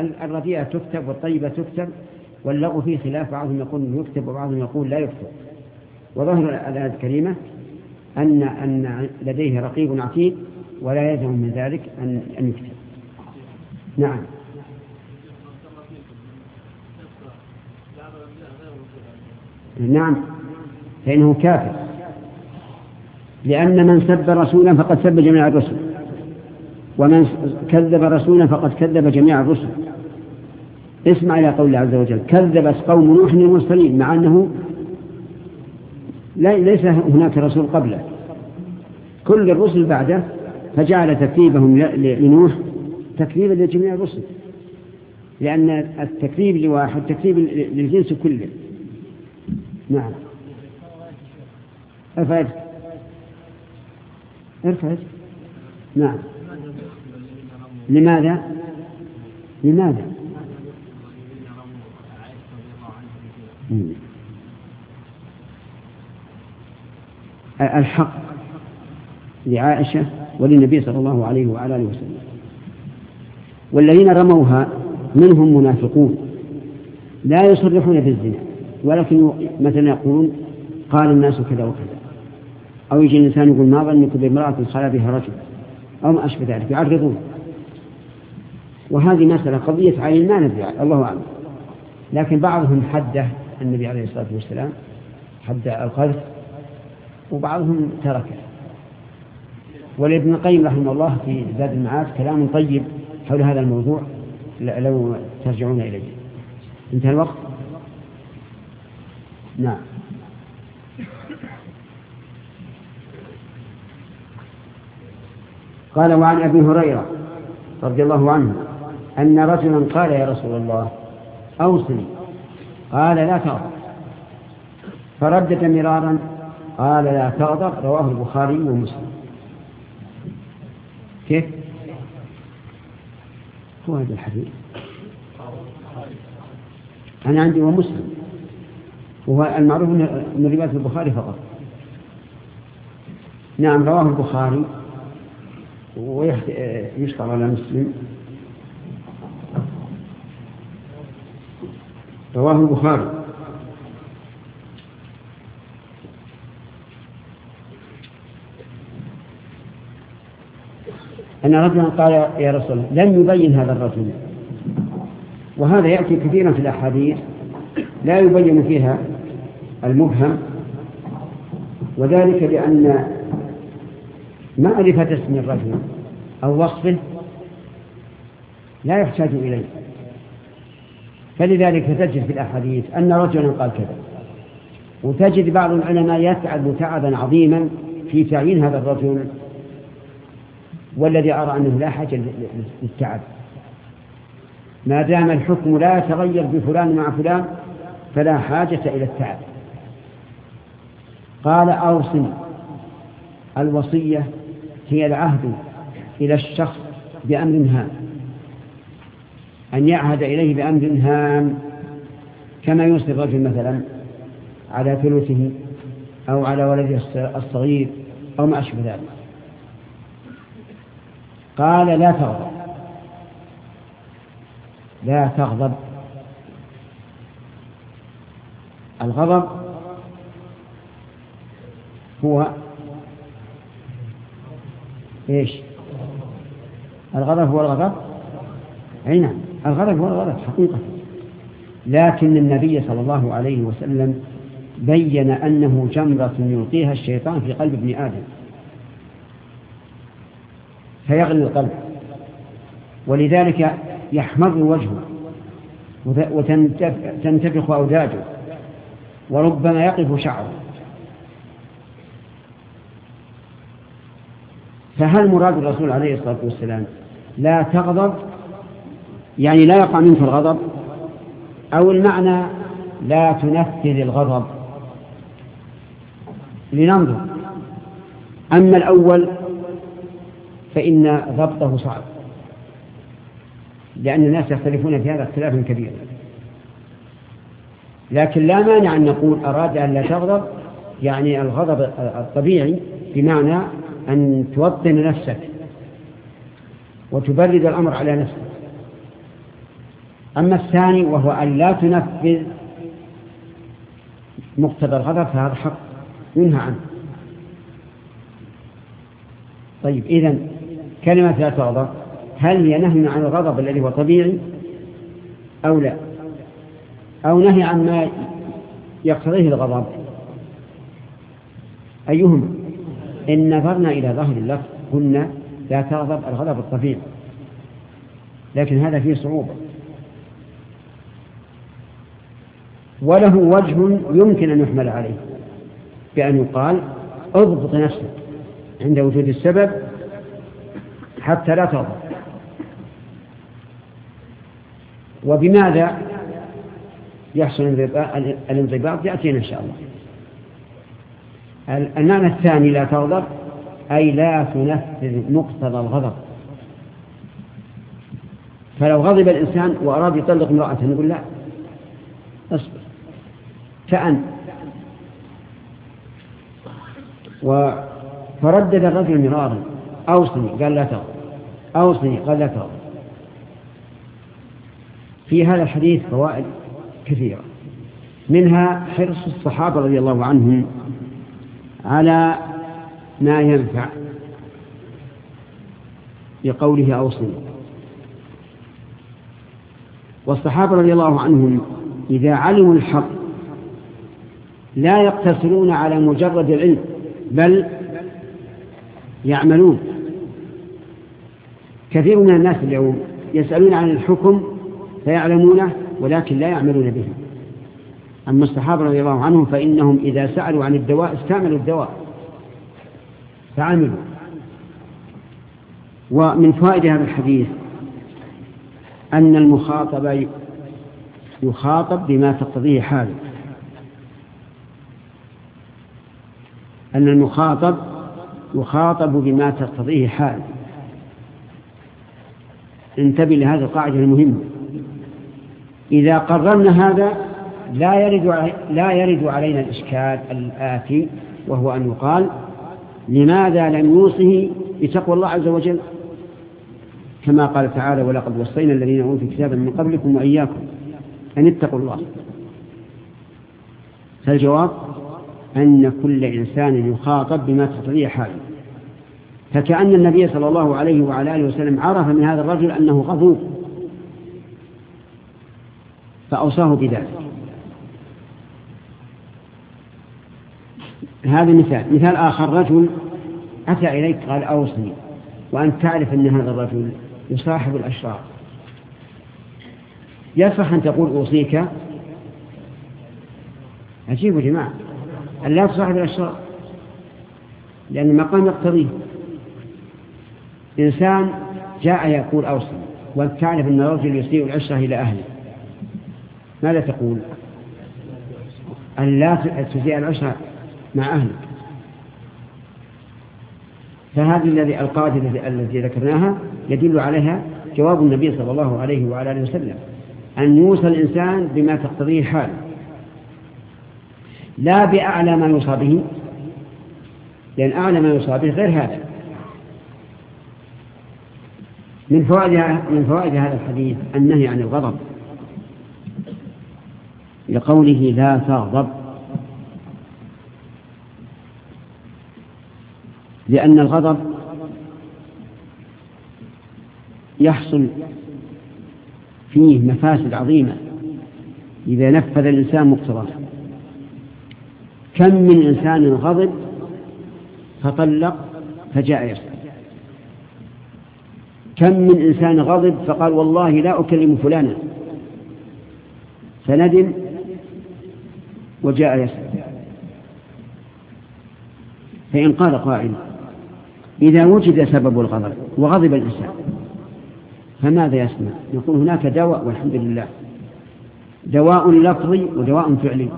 الرديئة تكتب والطيبة تكتب واللغو فيه خلاف بعضهم يقول يكتب وبعضهم يقول لا يكتب. وظاهر الآية الكريمة أن أن لديه رقيب عتيد ولا يلزم من ذلك أن أن يكتب. نعم. نعم. فإنه كافر. لأن من سب رسولا فقد سب جميع الرسل. ومن كذب رسولا فقد كذب جميع الرسل. اسمع إلى قول الله عز وجل كذبت قوم نوح المرسلين مع أنه ليس هناك رسول قبله. كل الرسل بعده فجعل تكذيبهم لنوح تكذيبا لجميع الرسل. لأن التكذيب لواحد تكذيب للجنس كله. نعم. ارفع ارفع نعم. لماذا؟ لماذا؟ الحق لعائشة وللنبي صلى الله عليه وعلى آله وسلم. والذين رموها منهم منافقون لا يصرحون بالزنا ولكن مثلا يقولون قال الناس كذا وكذا. أو يجي الإنسان يقول ما ظنك بامرأة خلا بها رجل؟ أو ما أشبه ذلك يعرضون. وهذه مسألة قضية عين ما ندري الله أعلم. لكن بعضهم حده النبي عليه الصلاة والسلام حد القذف وبعضهم تركه. ولابن القيم رحمه الله في زاد المعاد كلام طيب حول هذا الموضوع لو ترجعون إليه. انتهى الوقت؟ نعم. قال وعن أبي هريرة رضي الله عنه أن رجلا قال يا رسول الله أوصني. قال لا تغضب فردد مرارا قال لا تغضب رواه البخاري ومسلم. كيف؟ هو هذا الحديث. أنا عندي ومسلم وهو المعروف من رواية البخاري فقط. نعم رواه البخاري. ويشتغل على مسلم. رواه البخاري. أن رجلا قال يا رسول الله لم يبين هذا الرجل. وهذا يأتي كثيرا في الأحاديث لا يبين فيها المبهم. وذلك لأن معرفة اسم الرجل أو وصفه لا يحتاج إليه. فلذلك تجد في الأحاديث أن رجلا قال كذا. وتجد بعض العلماء يتعب تعبا عظيما في تعيين هذا الرجل والذي أرى أنه لا حاجة للتعب. ما دام الحكم لا يتغير بفلان مع فلان فلا حاجة إلى التعب. قال أوصني الوصية هي العهد إلى الشخص بأمر هام. أن يعهد إليه بأمر هام كما يوصي الرجل مثلا على ثلثه أو على ولده الصغير أو ما أشبه ذلك. قال لا تغضب. لا تغضب. الغضب هو إيش؟ الغضب هو الغضب؟ أي نعم. الغضب هو الغضب حقيقة. لكن النبي صلى الله عليه وسلم بين أنه جمرة يلقيها الشيطان في قلب ابن آدم. فيغلي القلب. ولذلك يحمر وجهه وتنتفخ أوداجه وربما يقف شعره. فهل مراد الرسول عليه الصلاة والسلام لا تغضب؟ يعني لا يقع منك الغضب؟ أو المعنى لا تنفذ الغضب؟ لننظر. أما الأول فإن ضبطه صعب. لأن الناس يختلفون في هذا اختلافا كبيرا لكن لا مانع أن نقول أراد أن لا تغضب يعني الغضب الطبيعي بمعنى أن توطن نفسك وتبرد الأمر على نفسك. أما الثاني وهو أن لا تنفذ مقتضى الغضب فهذا حق ينهى عنه. طيب إذا كلمة لا تغضب. هل هي نهي عن الغضب الذي هو طبيعي أو لا؟ أو نهي عن ما يقتضيه الغضب؟ أيهما؟ إن نظرنا إلى ظاهر اللفظ قلنا لا تغضب الغضب الطبيعي. لكن هذا فيه صعوبة. وله وجه يمكن أن يحمل عليه بأن يقال اضبط نفسك عند وجود السبب حتى لا تغضب. وبماذا يحصل الانضباط؟ يأتينا إن شاء الله. المعنى الثاني لا تغضب أي لا تنفذ مقتضى الغضب. فلو غضب الإنسان وأراد يطلق امرأته نقول لا. اصبر. كأن فردد الرجل مرارا أوصني قال لا تغضب. أوصني قال لا تغضب في هذا الحديث فوائد كثيرة. منها حرص الصحابة رضي الله عنهم على ما ينفع بقوله أوصني والصحابة رضي الله عنهم إذا علموا الحق لا يقتصرون على مجرد العلم بل يعملون. كثير من الناس اليوم يسألون عن الحكم فيعلمونه ولكن لا يعملون به. أما الصحابة رضي الله عنهم فإنهم إذا سألوا عن الدواء استعملوا الدواء. فعملوا. ومن فوائد هذا الحديث أن المخاطب يخاطب بما تقتضيه حاله. أن المخاطب يخاطب بما تقتضيه حاله. انتبه لهذه القاعدة المهمة. إذا قررنا هذا لا يرد لا يرد علينا الإشكال الآتي وهو أن يقال لماذا لم يوصه بتقوى الله عز وجل؟ كما قال تعالى ولقد وصينا الذين أوتوا كتابا من قبلكم وإياكم أن اتقوا الله. فالجواب أن كل إنسان يخاطب بما تقتضيه حاله. فكأن النبي صلى الله عليه وعلى آله وسلم عرف من هذا الرجل أنه غضوب فأوصاه بذلك. هذا مثال. مثال آخر. رجل أتى إليك قال أوصني. وأنت تعرف أن هذا الرجل يصاحب الأشرار. يصح أن تقول أوصيك؟ عجيب يا جماعة. أن لا تصاحب الأشرار. لأن المقام يقتضيه. إنسان جاء يقول أوصني وأنت تعرف أن الرجل يسيء العشرة إلى أهله. ماذا تقول؟ أن لا تسيء العشرة مع أهلك. فهذه الذي القاعدة التي ذكرناها يدل عليها جواب النبي صلى الله عليه وعلى آله وسلم. أن يوصى الإنسان بما تقتضيه حاله. لا بأعلى ما يوصى به. لأن أعلى ما يوصى به غير هذا. من فوائد من فوائد هذا الحديث النهي عن الغضب. لقوله لا تغضب. لأن الغضب يحصل فيه مفاسد عظيمة. إذا نفذ الإنسان مقتضاه. كم من إنسان غضب فطلق فجاء يسأل كم من إنسان غضب فقال والله لا أكلم فلانا. فندم وجاء يسأل. فإن قال قائل إذا وجد سبب الغضب وغضب الإنسان فماذا يصنع؟ نقول هناك دواء والحمد لله. دواء لفظي ودواء فعلي.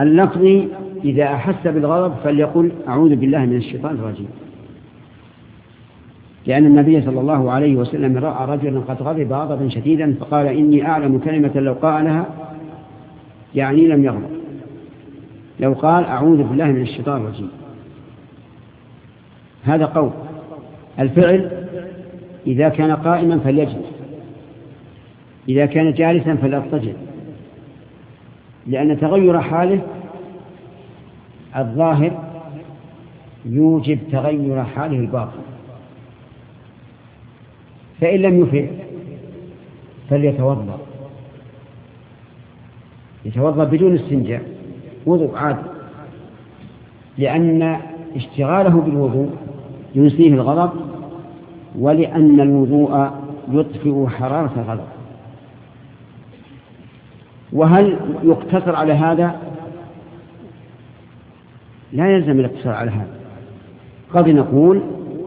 اللفظي إذا أحس بالغضب فليقل أعوذ بالله من الشيطان الرجيم. لأن النبي صلى الله عليه وسلم رأى رجلا قد غضب غضبا شديدا فقال إني أعلم كلمة لو قالها يعني لم يغضب. لو قال أعوذ بالله من الشيطان الرجيم. هذا قول. الفعل إذا كان قائما فليجلس. إذا كان جالسا فليضطجع لأن تغير حاله الظاهر يوجب تغير حاله الباطن. فإن لم يفعل فليتوضأ. يتوضأ بدون استنجاء. وضوء عادي لأن اشتغاله بالوضوء ينسيه الغضب ولأن الوضوء يطفئ حرارة الغضب. وهل يقتصر على هذا؟ لا يلزم الاقتصار على هذا. قد نقول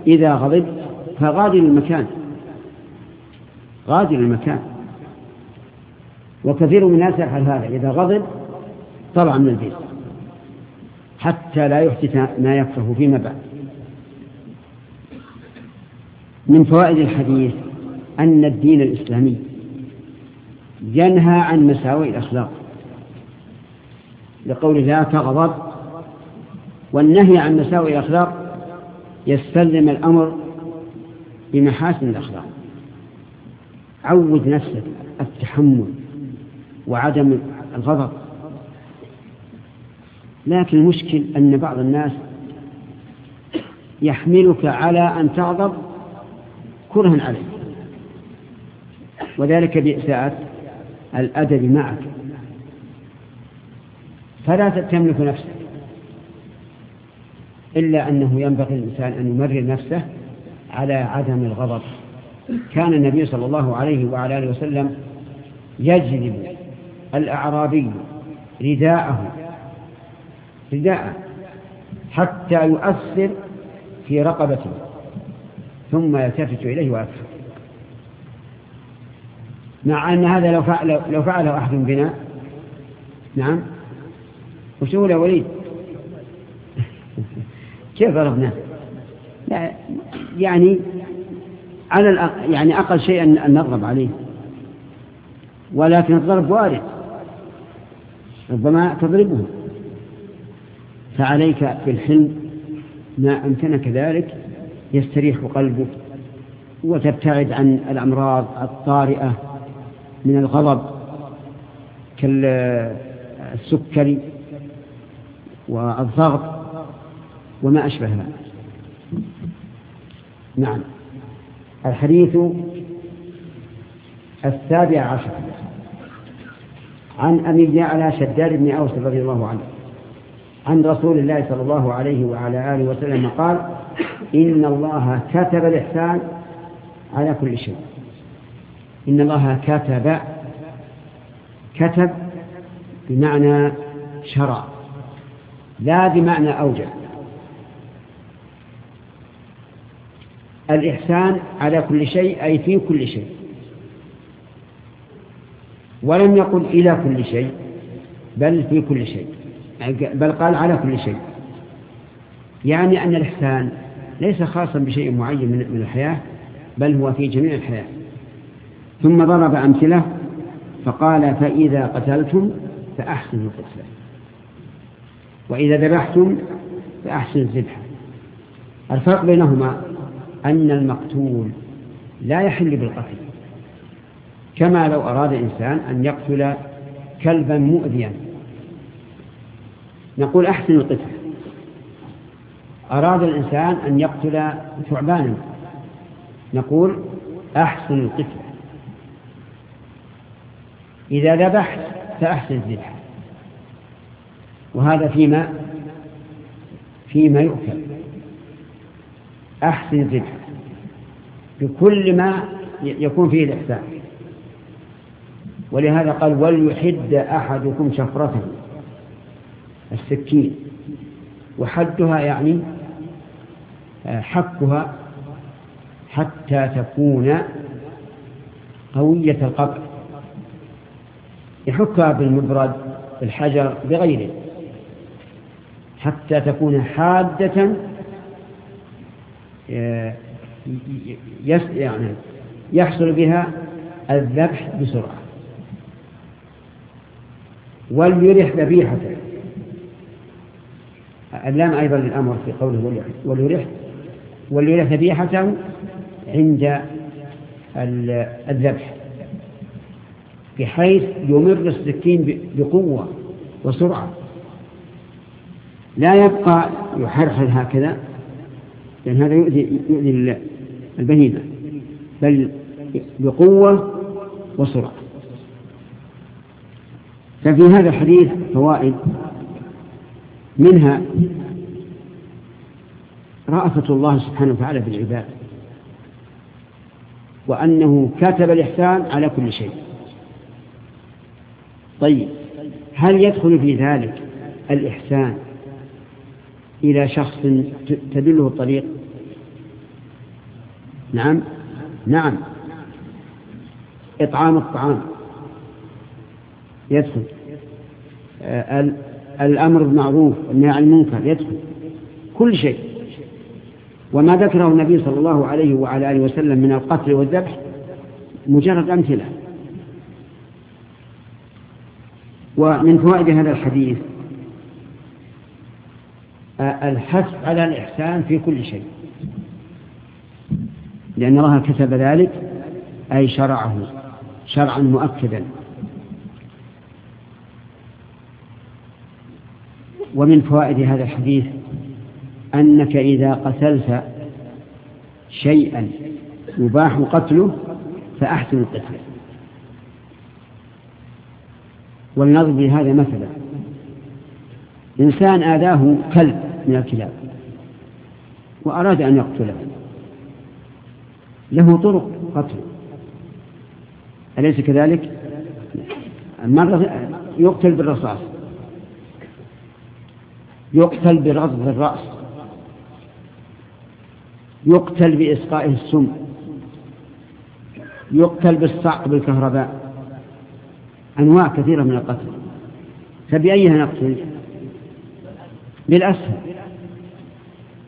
إذا غضبت فغادر المكان. غادر المكان. وكثير من الناس يفعل هذا إذا غضب طلع من البيت. حتى لا يحدث ما يكره فيما بعد. من فوائد الحديث أن الدين الإسلامي ينهى عن مساوئ الأخلاق. لقول لا تغضب والنهي عن مساوئ الأخلاق يستلزم الأمر بمحاسن الأخلاق. عود نفسك التحمل وعدم الغضب. لكن المشكل أن بعض الناس يحملك على أن تغضب كرها عليك. وذلك بإساءة الأدب معك. فلا تملك نفسك إلا أنه ينبغي الإنسان أن يمرر نفسه على عدم الغضب. كان النبي صلى الله عليه وعلى آله وسلم يجلب الأعرابي رداءه رداءه حتى يؤثر في رقبته ثم يلتفت إليه ويكفر. مع أن هذا لو فعل لو فعله أحد بنا نعم وش هو وليد؟ كيف ضربناه؟ يعني على يعني أقل شيء أن نضرب عليه. ولكن الضرب وارد. ربما تضربه. فعليك بالحلم. ما أمكنك ذلك. يستريح قلبك. وتبتعد عن الأمراض الطارئة من الغضب كالسكري والضغط وما أشبه هذا نعم. الحديث السابع عشر عن أبي على شداد بن أوس رضي الله عنه عن رسول الله صلى الله عليه وعلى آله وسلم قال إن الله كتب الإحسان على كل شيء. إن الله كتب كتب بمعنى شرع لا بمعنى أوجه الإحسان على كل شيء أي في كل شيء. ولم يقل إلى كل شيء بل في كل شيء. بل قال على كل شيء. يعني أن الإحسان ليس خاصا بشيء معين من الحياة بل هو في جميع الحياة. ثم ضرب أمثلة فقال فإذا قتلتم فأحسنوا القتلة وإذا ذبحتم فأحسنوا الذبح الفرق بينهما أن المقتول لا يحل بالقتل. كما لو أراد إنسان أن يقتل كلبا مؤذيا. نقول أحسن القتل. أراد الإنسان أن يقتل ثعبانا. نقول أحسن القتل. إذا ذبحت فأحسن الذبح. وهذا فيما فيما يؤكل. أحسن الذبح بكل ما يكون فيه الإحسان. ولهذا قال وليحد أحدكم شفرته. السكين. وحدها يعني آه، حكها حتى تكون قوية القطع يحكها بالمبرد بالحجر بغيره. حتى تكون حادة يعني يحصل بها الذبح بسرعة. وليرح ذبيحته اللام أيضا للأمر في قوله وليرح وليرح ذبيحته عند الذبح بحيث يمر السكين بقوة وسرعة. لا يبقى يحرحل هكذا. لأن هذا يؤذي, يؤذي البهيمة. بل بقوة وسرعة. ففي هذا الحديث فوائد. منها رأفة الله سبحانه وتعالى بالعباد وأنه كتب الإحسان على كل شيء. طيب هل يدخل في ذلك الإحسان إلى شخص تدله الطريق؟ نعم. نعم. إطعام الطعام. يدخل. آه، الأمر بالمعروف والنهي عن المنكر يدخل. كل شيء. وما ذكره النبي صلى الله عليه وعلى آله وسلم من القتل والذبح مجرد أمثلة. ومن فوائد هذا الحديث الحث على الإحسان في كل شيء. لأن الله كتب ذلك أي شرعه شرعا مؤكدا. ومن فوائد هذا الحديث أنك إذا قتلت شيئا يباح قتله فأحسن القتل. ولنضرب بهذا مثلا. إنسان آذاه كلب من الكلاب وأراد أن يقتله. له طرق قتل. أليس كذلك؟ مرة يقتل بالرصاص. يقتل برض الرأس. يقتل بإسقائه السم. يقتل بالصعق بالكهرباء. أنواع كثيرة من القتل. فبأيها نقتل؟ بالأسهل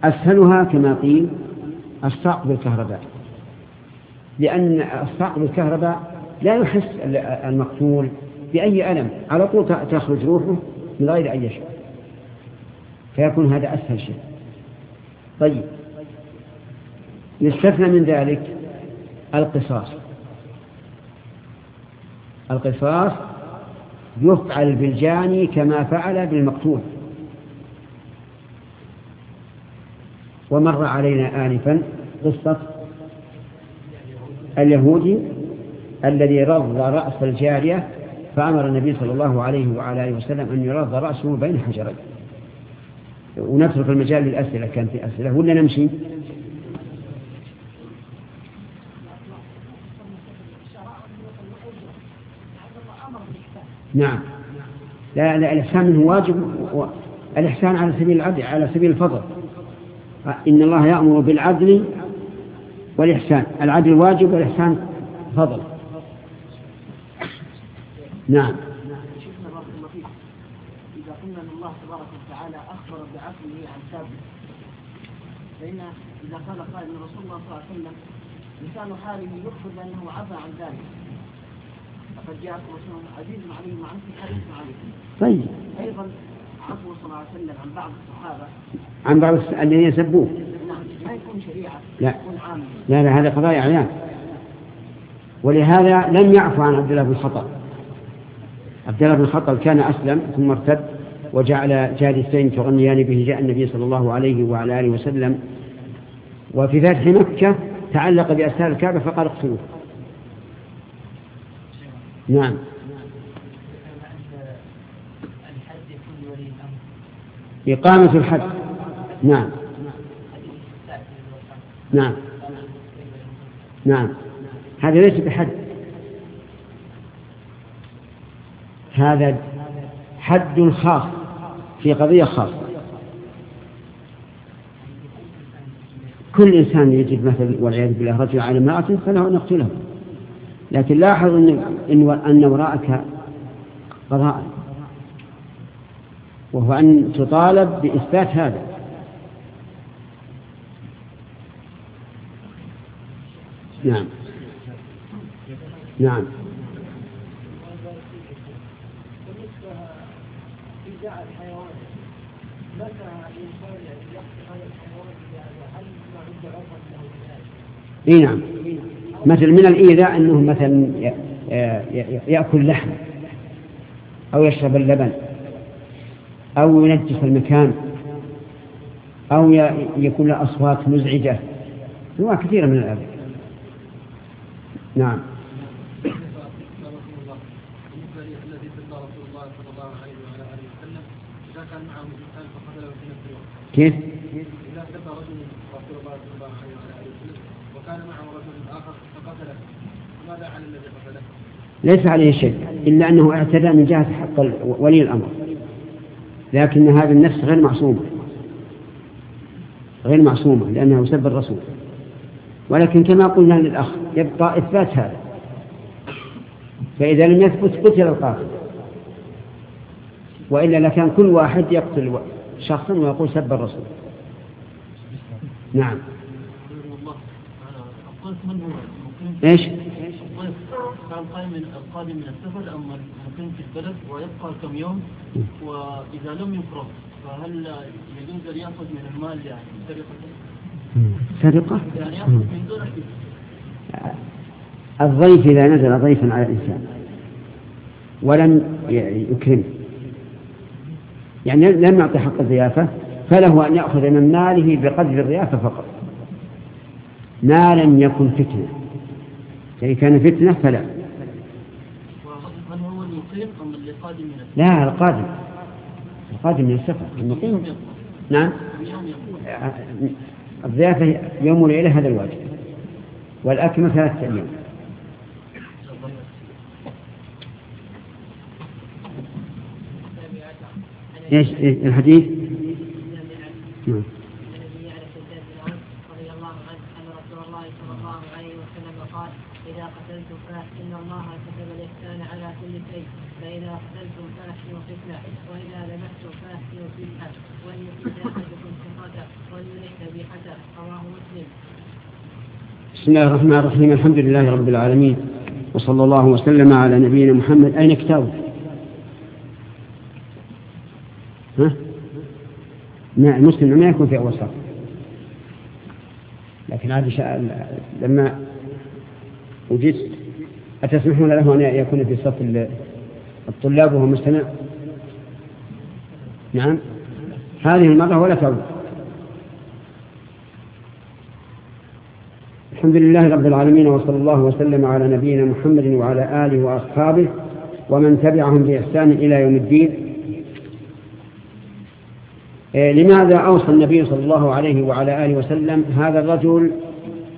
أسهلها كما قيل الصعق بالكهرباء. لأن الصعق بالكهرباء لا يحس المقتول بأي ألم. على طول تخرج روحه من غير أي شيء. فيكون هذا أسهل شيء. طيب. يستثنى من ذلك القصاص. القصاص يفعل بالجاني كما فعل بالمقتول. ومر علينا آنفا قصة اليهودي الذي رض رأس الجارية فأمر النبي صلى الله عليه وعلى آله وسلم أن يرض رأسه بين حجرين. ونترك المجال للأسئلة كان في أسئلة. ولا نمشي؟ نعم. لا, لا الإحسان منه واجب الإحسان على سبيل العدل على سبيل الفضل. إن الله يأمر بالعدل والإحسان. العدل واجب والإحسان فضل. نعم. إذا قلنا أن الله تبارك وتعالى أخبر بعفوه عن ثابت فإن إذا قال قائل رسول الله صلى الله عليه وسلم لسان حاله يخبر بأنه عفى عن ذلك فقد جاءكم رسول عزيز عليه ما عنكم حريص عليكم طيب. أيضا عفو صلى الله عليه وسلم عن بعض الصحابة. عن بعض الذين يسبوه. نعم ما يكون شريعة لا. يكون عام. لا لا هذا قضايا أعيان ولهذا لم يعفو عن عبد الله بن الخطاب عبد الله بن الخطاب كان أسلم ثم ارتد وجعل جالسين تغنيان به جاء النبي صلى الله عليه وعلى آله وسلم. وفي فتح مكة تعلق بأسار الكعبة فقال اقتلوه. نعم. إقامة الحد نعم. نعم. نعم. هذا ليس بحد هذا حد خاص في قضية خاصة. كل إنسان يجد مثل والعياذ بالله رجل على امرأة فله أن يقتله لكن لاحظ أن أن وراءك قضاء. وهو أن تطالب بإثبات هذا. نعم. نعم. إي نعم. مثل من الإيذاء أنه مثلا آه، يأكل لحم أو يشرب اللبن. أو ينجس المكان أو يكون له أصوات مزعجة أنواع كثيرة من الأذى نعم كيف؟ إذا رسول الله صلى الله عليه وسلم وكان معه رجل آخر فقتله ماذا على الذي قتله؟ ليس عليه شيء إلا أنه اعتدى من جهة حق ولي الأمر لكن هذا النفس غير معصومة. غير معصومة لأنه سب الرسول. ولكن كما قلنا للأخ يبقى إثبات هذا. فإذا لم يثبت قتل القاتل. وإلا لكان كل واحد يقتل شخصا ويقول سب الرسول. نعم. إيش؟ كان قائم من القادم من السفر أما مقيم في البلد ويبقى كم يوم؟ وإذا لم يفرغ فهل يجوز أن يأخذ من المال يعني سرقة؟ سرقة؟ يعني يأخذ من دون الضيف إذا نزل ضيفا على الإنسان ولم يكرمه يعني لم يعطي حق الضيافة فله أن يأخذ من ماله بقدر الضيافة فقط. ما لم يكن فتنة يعني كان فتنة فلا هل هو المقيم لا القادم. القادم من السفر. المقيم نعم. الضيافة يوم وليلة هذا الواجب. والأكمل ثلاثة أيام. إيش؟ الحديث؟ نعم إذا قتلتم فإن الله كتب الإحسان على كل شيء فإذا قتلتم فأحسنوا فتنة وإذا ذبحتم فأحسنوا فتنة وليحد أحدكم ثقته وليرح ذبيحته رواه مسلم بسم الله الرحمن الرحيم. الحمد لله رب العالمين. وصلى الله وسلم على نبينا محمد. أين كتابه؟ ها؟ المسلم ما يكون في أول لكن هذه لما وجدت أتسمحون له أن يكون في صف الطلاب وهو مستمع؟ نعم. هذه المرة ولا تعود الحمد لله رب العالمين وصلى الله وسلم على نبينا محمد وعلى آله وأصحابه ومن تبعهم بإحسان إلى يوم الدين. إيه، لماذا أوصى النبي صلى الله عليه وعلى آله وسلم هذا الرجل؟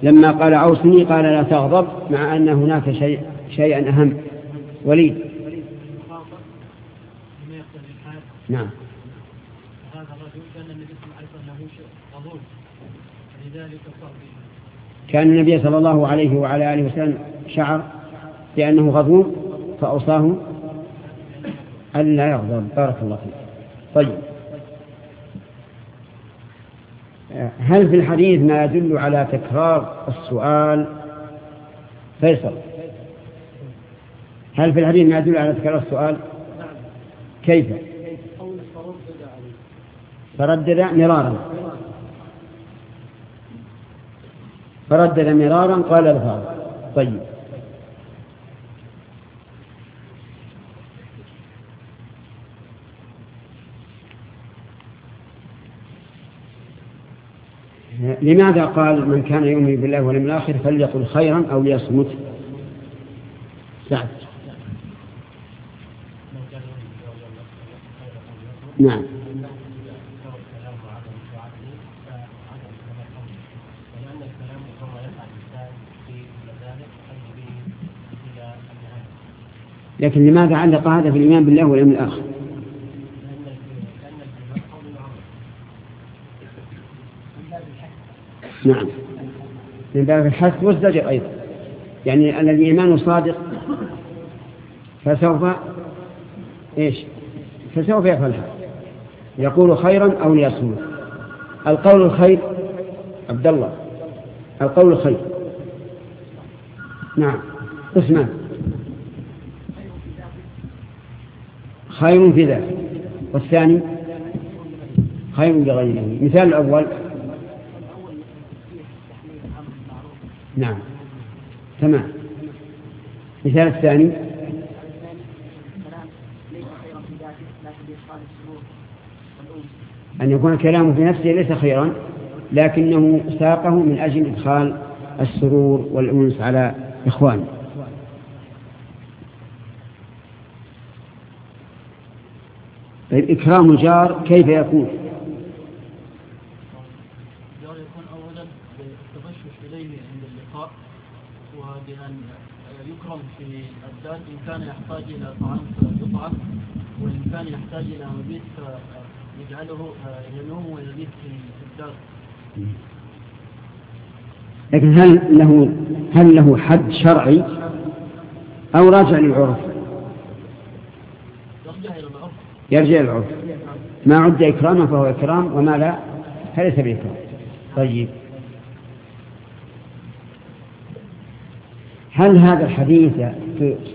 لما قال أوصني قال لا تغضب مع أن هناك شيء شيئا أهم. وليد. نعم هذا الرجل كان النبي صلى الله عليه وسلم غضوب لذلك كان النبي صلى الله عليه وعلى آله وسلم شعر بأنه غضوب فأوصاه ألا يغضب. بارك الله فيك. طيب. هل في الحديث ما يدل على تكرار السؤال؟ فيصل. هل في الحديث ما يدل على تكرار السؤال؟ كيف؟ فردد مرارا. فردد مرارا قال الفاظ طيب. لماذا قال من كان يؤمن بالله واليوم الآخر فليقل خيرا أو ليصمت؟ سعد. نعم. لكن لماذا علق هذا في الإيمان بالله واليوم الآخر؟ نعم. من باب الحث والزجر أيضا. يعني الذي إيمانه صادق فسوف إيش؟ فسوف يفعلها. يقول خيرا أو ليصمت. القول الخير عبد الله. القول الخير. نعم. اسمع. خير في ذلك. والثاني خير لغيره. مثال الأول. نعم. تمام. المثال الثاني. أن يكون الكلام في نفسه ليس خيرا لكنه ساقه من أجل إدخال السرور والأنس على إخوانه. طيب إكرام الجار كيف يكون؟ الجار يكون أولا بالتبشش إليه عند اللقاء وبأن يكرم في الدار إن كان يحتاج إلى طعام فيطعم وإن كان يحتاج إلى مبيت فيجعله ينوم ويبيت في الدار لكن هل له هل له حد شرعي أو راجع للعرف؟ يرجع إلى العرف يرجع العرف ما عد إكراما فهو إكرام وما لا فليس بإكرام. طيب. هل هذا الحديث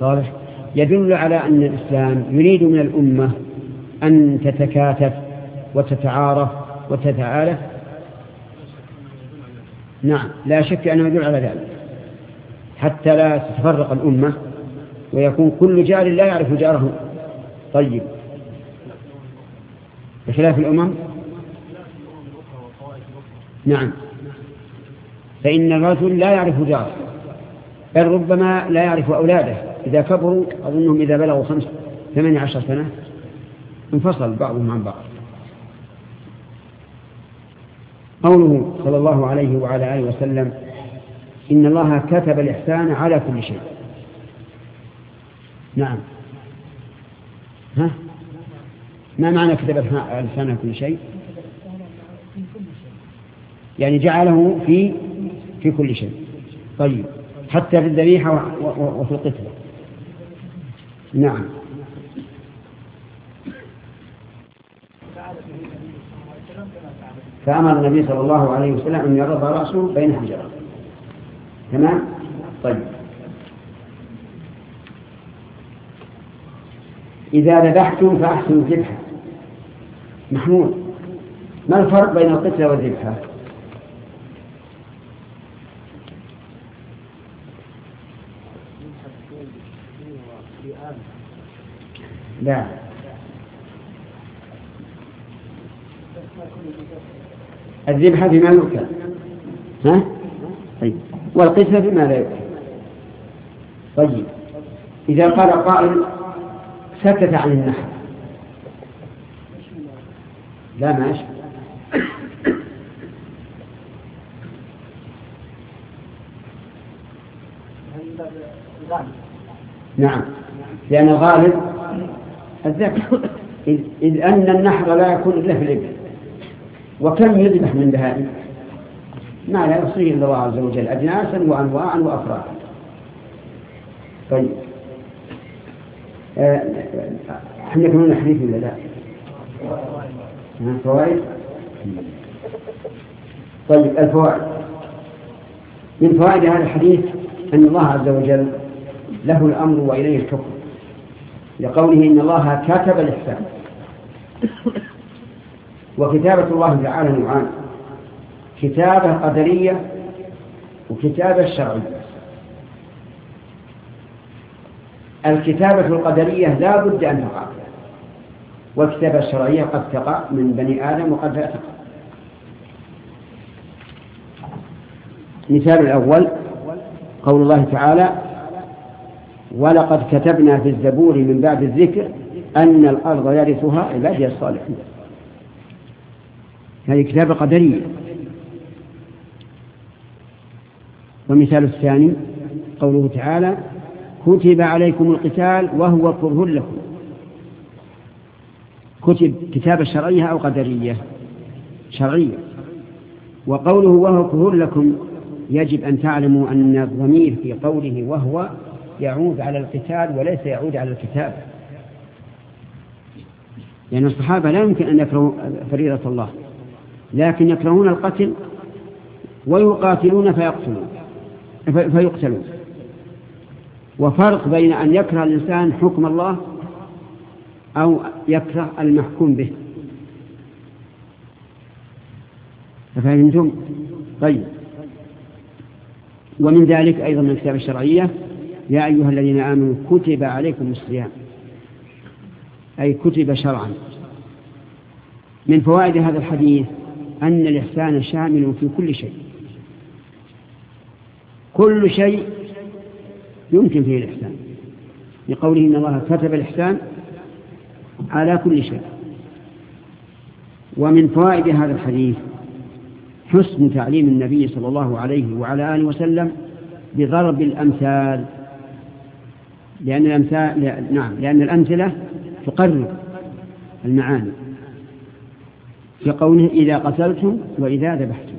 صالح يدل على أن الإسلام يريد من الأمة أن تتكاتف وتتعارف وتتعالف نعم لا شك أنه يدل على ذلك. حتى لا تتفرق الأمة ويكون كل جار لا يعرف جاره. طيب. بخلاف الأمم؟ نعم. فإن الرجل لا يعرف جاره بل ربما لا يعرف أولاده. إذا كبروا أظنهم إذا بلغوا خمس ثمانية عشر سنة انفصل بعضهم عن بعض. قوله صلى الله عليه وعلى آله وسلم إن الله كتب الإحسان على كل شيء. نعم. ها؟ ما معنى كتب على كل شيء؟ يعني جعله في في كل شيء. طيب حتى في الذبيحة وفي القتلة نعم. فأمر النبي صلى الله عليه وسلم أن يرضى رأسه بين حجرات تمام؟ طيب. إذا ذبحتم فأحسنوا الذبحة محمود ما الفرق بين القتلة والذبحة لا. الذبحة بما يؤكل. ها؟ طيب. والقسمة بما لا يؤكل. طيب. إذا قال قائل سكت عن النحر لا ماشي نعم. لأن الغالب الذبح إذ أن النحر لا يكون إلا في الإبل. وكم يذبح من بهائم ما لا يحصيه إلا الله عز وجل أجناسا وأنواعا وأفرادا. طيب. إحنا كنا حديث ولا لا؟ فوائد؟ طيب الفوائد. من فوائد هذا الحديث أن الله عز وجل له الأمر وإليه الحكم لقوله إن الله كتب الإحسان. وكتابة الله تعالى نوعان كتابة قدرية وكتابة شرعية. الكتابة القدرية لا بد أن تقع والكتابة الشرعية قد تقع من بني آدم وقد لا تقع. مثال الأول قول الله تعالى ولقد كتبنا في الزبور من بعد الذكر أن الأرض يرثها عبادي الصالحون هذه كتابة قدرية. والمثال الثاني قوله تعالى كتب عليكم القتال وهو كره لكم. كتب كتابة شرعية أو قدرية. شرعية. وقوله وهو كره لكم يجب أن تعلموا أن الضمير في قوله وهو يعود على القتال وليس يعود على الكتاب. لأن الصحابة لا يمكن أن يكرهوا فريضة الله. لكن يكرهون القتل ويقاتلون فيقتلون. فيقتلون. وفرق بين أن يكره الإنسان حكم الله أو يكره المحكوم به. فهمتم؟ طيب. ومن ذلك أيضا من الكتاب الشرعية يا أيها الذين آمنوا كتب عليكم الصيام. أي كتب شرعا. من فوائد هذا الحديث أن الإحسان شامل في كل شيء. كل شيء يمكن فيه الإحسان. لقوله إن الله كتب الإحسان على كل شيء. ومن فوائد هذا الحديث حسن تعليم النبي صلى الله عليه وعلى آله وسلم بضرب الأمثال. لأن الأمثال نعم لأن الأمثلة تقرب المعاني في قوله إذا قتلتم وإذا ذبحتم.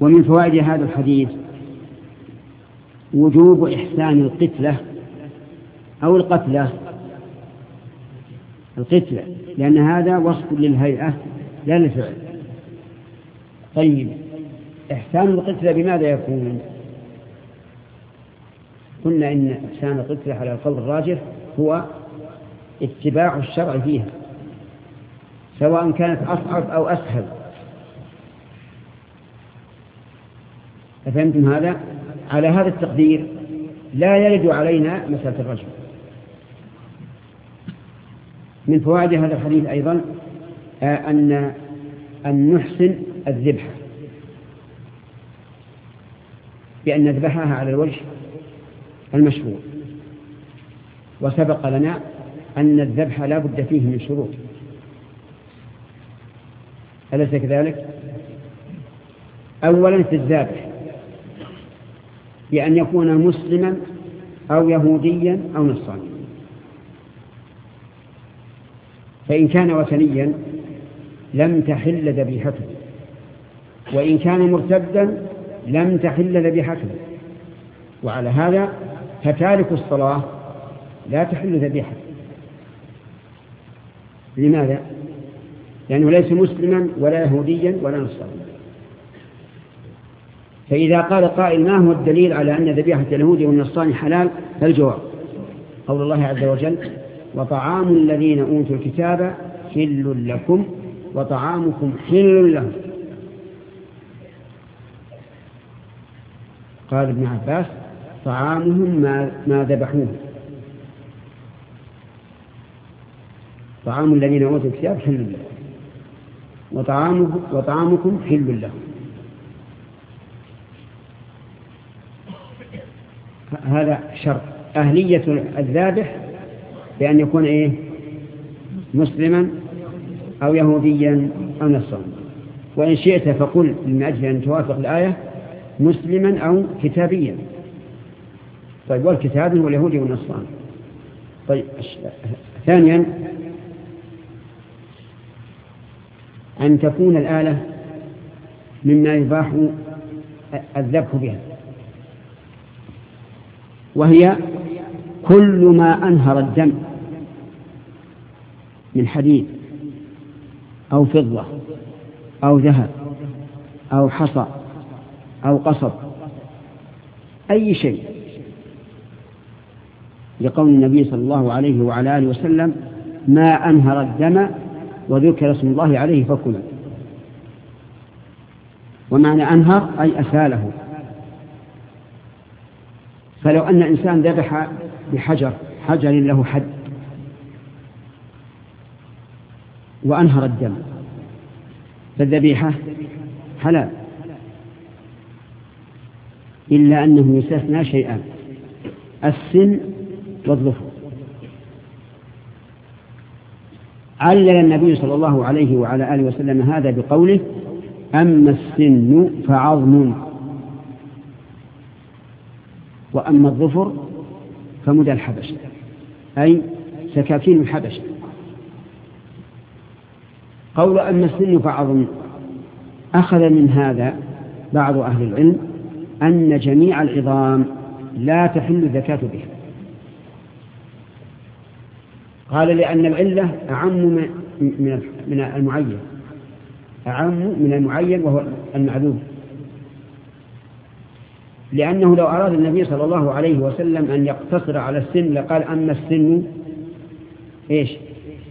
ومن فوائد هذا الحديث وجوب إحسان القتلة أو القتلة. القتلة لأن هذا وصف للهيئة لا للفعل. طيب إحسان القتلة بماذا يكون؟ قلنا إن إحسان القتلة على القول الراجح هو اتباع الشرع فيها سواء كانت أصعب أو أسهل. أفهمتم هذا؟ على هذا التقدير لا يرد علينا مسألة الرجل من فوائد هذا الحديث أيضا آه، أن أن نحسن الذبح. بأن نذبحها على الوجه المشروع. وسبق لنا أن الذبح لا بد فيه من شروط. أليس كذلك؟ أولا في الذابح بأن يكون مسلما أو يهوديا أو نصرانيا. فإن كان وثنيا لم تحل ذبيحته وإن كان مرتدا لم تحل ذبيحته. وعلى هذا فتارك الصلاة لا تحل ذبيحته لماذا؟ لأنه ليس مسلما ولا يهوديا ولا نصرانيا. فإذا قال قائل ما هو الدليل على أن ذبيحة اليهود والنصراني حلال؟ فالجواب قول الله عز وجل وطعام الذين أوتوا الكتاب حل لكم وطعامكم حل لهم. قال ابن عباس طعامهم ما, ما ذبحوه. طعام الذين أوتوا الكتاب حل لهم وطعامكم حل لهم. هذا شرط. أهلية الذابح بأن يكون إيه؟ مسلما أو يهوديا أو نصرانيا. وإن شئت فقل من أجل أن توافق الآية مسلما أو كتابيا. طيب والكتاب هو اليهودي والنصراني. طيب ثانيا أن تكون الآلة مما يباح الذبح بها. وهي كل ما أنهر الدم من حديد أو فضة أو ذهب أو حصى أو قصب أي شيء. لقول النبي صلى الله عليه وعلى آله وسلم ما أنهر الدم وذكر اسم الله عليه فكل ومعنى أنهر أي أساله. فلو أن إنسان ذبح بحجر حجر له حد. وأنهر الدم. فالذبيحة حلال. إلا أنه يستثنى شيئان السن والظفر. علل النبي صلى الله عليه وعلى آله وسلم هذا بقوله أما السن فعظم. وأما الظفر فمدى الحبشة أي سكاكين الحبشة. قول أما السن فعظم أخذ من هذا بعض أهل العلم أن جميع العظام لا تحل الزكاة بها. قال لأن العلة أعم من المعين أعم من المعين وهو المعلوم لأنه لو أراد النبي صلى الله عليه وسلم أن يقتصر على السن لقال أما السن إيش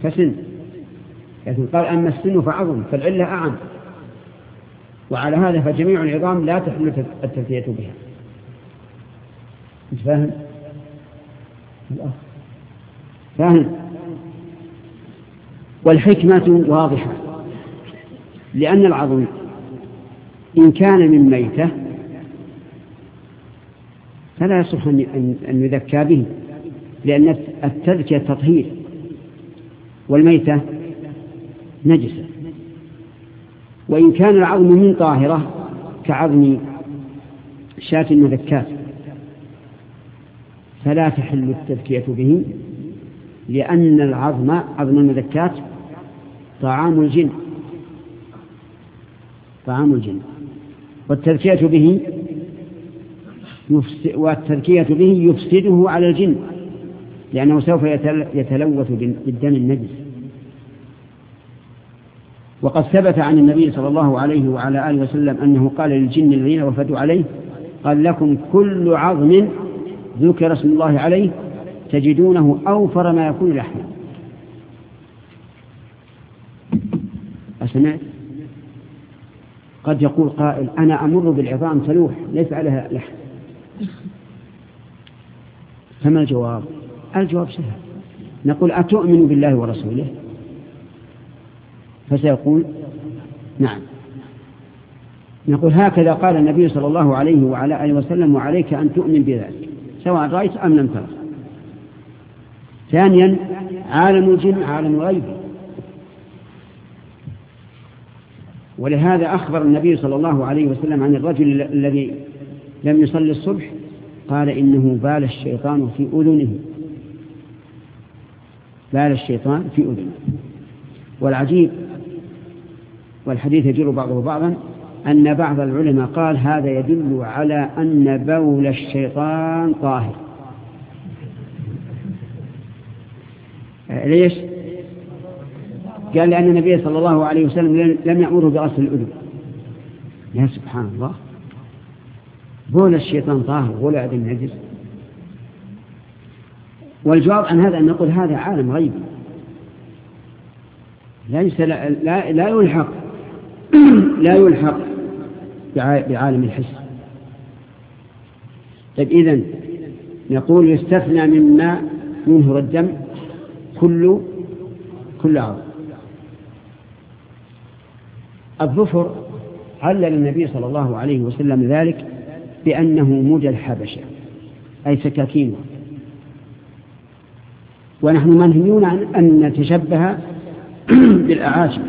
فسن لكن قال أما السن فعظم فالعلة أعم وعلى هذا فجميع العظام لا تحل التثية بها أنت فاهم؟ فاهم؟ والحكمة واضحة لأن العظم إن كان من ميتة فلا يصح أن يذكى به لأن التذكية تطهير والميتة نجسة. وإن كان العظم من طاهرة كعظم شاة مذكاة فلا تحل التذكية به لأن العظم عظم المذكات طعام الجن طعام الجن. والتذكية به والتذكية به يفسده على الجن لأنه سوف يتلوث بالدم النجس. وقد ثبت عن النبي صلى الله عليه وعلى آله وسلم أنه قال للجن الذين وفدوا عليه قال لكم كل عظم ذكر اسم الله عليه تجدونه أوفر ما يكون لحما. أسمعت؟ قد يقول قائل أنا أمر بالعظام تلوح ليس عليها لحم. فما الجواب؟ الجواب سهل. نقول أتؤمن بالله ورسوله؟ فسيقول نعم. نقول هكذا قال النبي صلى الله عليه وعلى آله وسلم وعليك أن تؤمن بذلك سواء رأيت أم لم ترى. ثانيا عالم الجن عالم الغيب. ولهذا أخبر النبي صلى الله عليه وسلم عن الرجل الذي لم يصلي الصبح قال إنه بال الشيطان في أذنه. بال الشيطان في أذنه. والعجيب والحديث يجر بعضه بعضا أن بعض العلماء قال هذا يدل على أن بول الشيطان طاهر. ليش؟ قال لأن النبي صلى الله عليه وسلم لم يأمره بغسل الأذن. يا سبحان الله. بول الشيطان طاهر ولا أذن نجس والجواب عن هذا أن نقول هذا عالم غيبي ليس لا, لا, لا يلحق. لا يلحق بعالم الحس. طيب إذن نقول يستثنى مما ينهر الدم كل كل عظم الظفر علل النبي صلى الله عليه وسلم ذلك بأنه مدى الحبشة أي سكاكين. ونحن منهيون عن أن نتشبه بالأعاجم.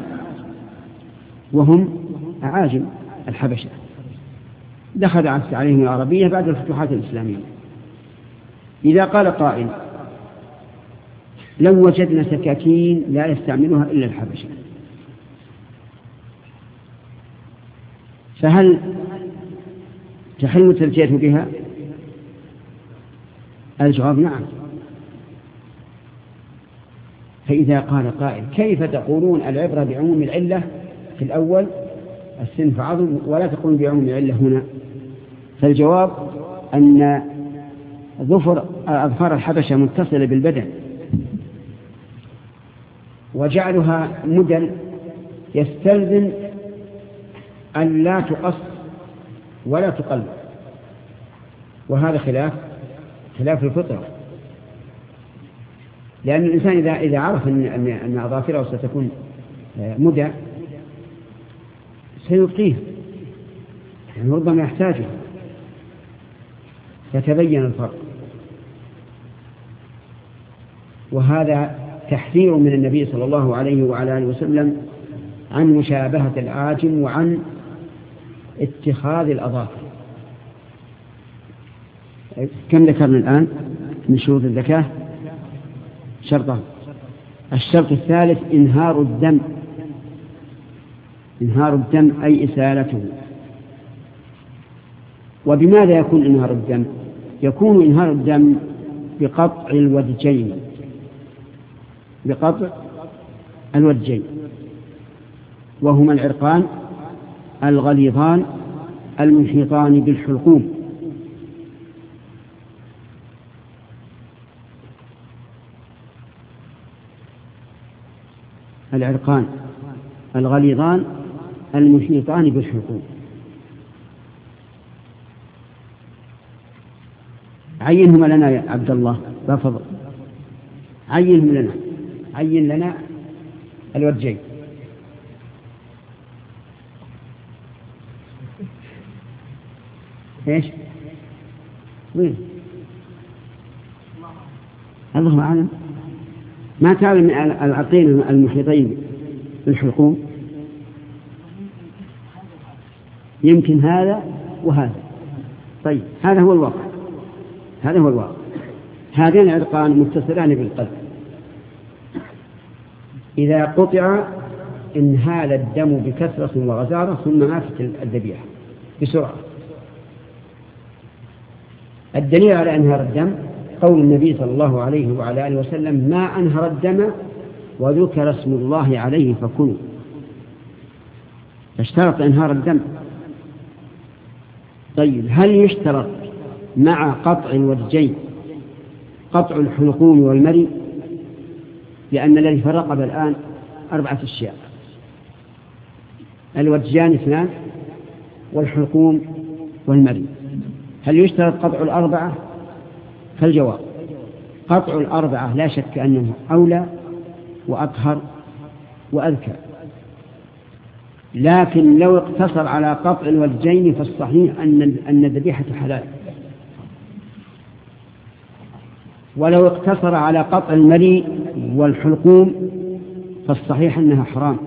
وهم أعاجم الحبشة. دخل عليهم العربية بعد الفتوحات الإسلامية. إذا قال قائل لو وجدنا سكاكين لا يستعملها إلا الحبشة. فهل تحل التزكية بها؟ الجواب نعم. فإذا قال قائل كيف تقولون العبرة بعموم العلة؟ في الأول السن عظم ولا تقولون بعموم العلة هنا. فالجواب أن ظفر أظفار الحبشة متصلة بالبدن وجعلها مدن يستلزم أن لا تقص ولا تقلب وهذا خلاف خلاف الفطرة. لأن الإنسان إذا إذا عرف أن أن أظافره ستكون آه، مدى سيبقيه. يعني ربما يحتاجه. يتبين الفرق. وهذا تحذير من النبي صلى الله عليه وعلى آله وسلم عن مشابهة العاجم وعن اتخاذ الأظافر. كم ذكرنا الآن؟ من شروط الزكاة؟ شرطان. الشرط الثالث إنهار الدم. إنهار الدم أي إسالته. وبماذا يكون إنهار الدم؟ يكون إنهار الدم بقطع الودجين بقطع الودجين وهما العرقان الغليظان المحيطان بالحلقوم. العرقان الغليظان المحيطان بالحلقوم. عينهما لنا يا عبد الله لا فضل. عينهم لنا عين لنا الوجهين. إيش؟ وين؟ الله اعلم ما تعلم العقين المحيطين بالحلقوم يمكن هذا وهذا. طيب هذا هو الواقع. هذا هو الواقع. هذين العرقان متصلان بالقلب. إذا قطع انهال الدم بكثرة وغزارة ثم ماتت الذبيحة بسرعة. الدليل على انهار الدم قول النبي صلى الله عليه وعلى آله وسلم ما أنهر الدم وذكر اسم الله عليه فكلوا. اشترط إنهار الدم. طيب هل يشترط مع قطع الوجين قطع الحلقوم والمري؟ لأن الذي في الآن أربعة أشياء. الوجيان اثنان والحلقوم والمري. هل يشترط قطع الأربعة؟ فالجواب قطع الأربعة لا شك أنه أولى وأطهر وأذكى. لكن لو اقتصر على قطع الوجين فالصحيح أن أن الذبيحة حلال. ولو اقتصر على قطع المريء والحلقوم فالصحيح أنها حرام.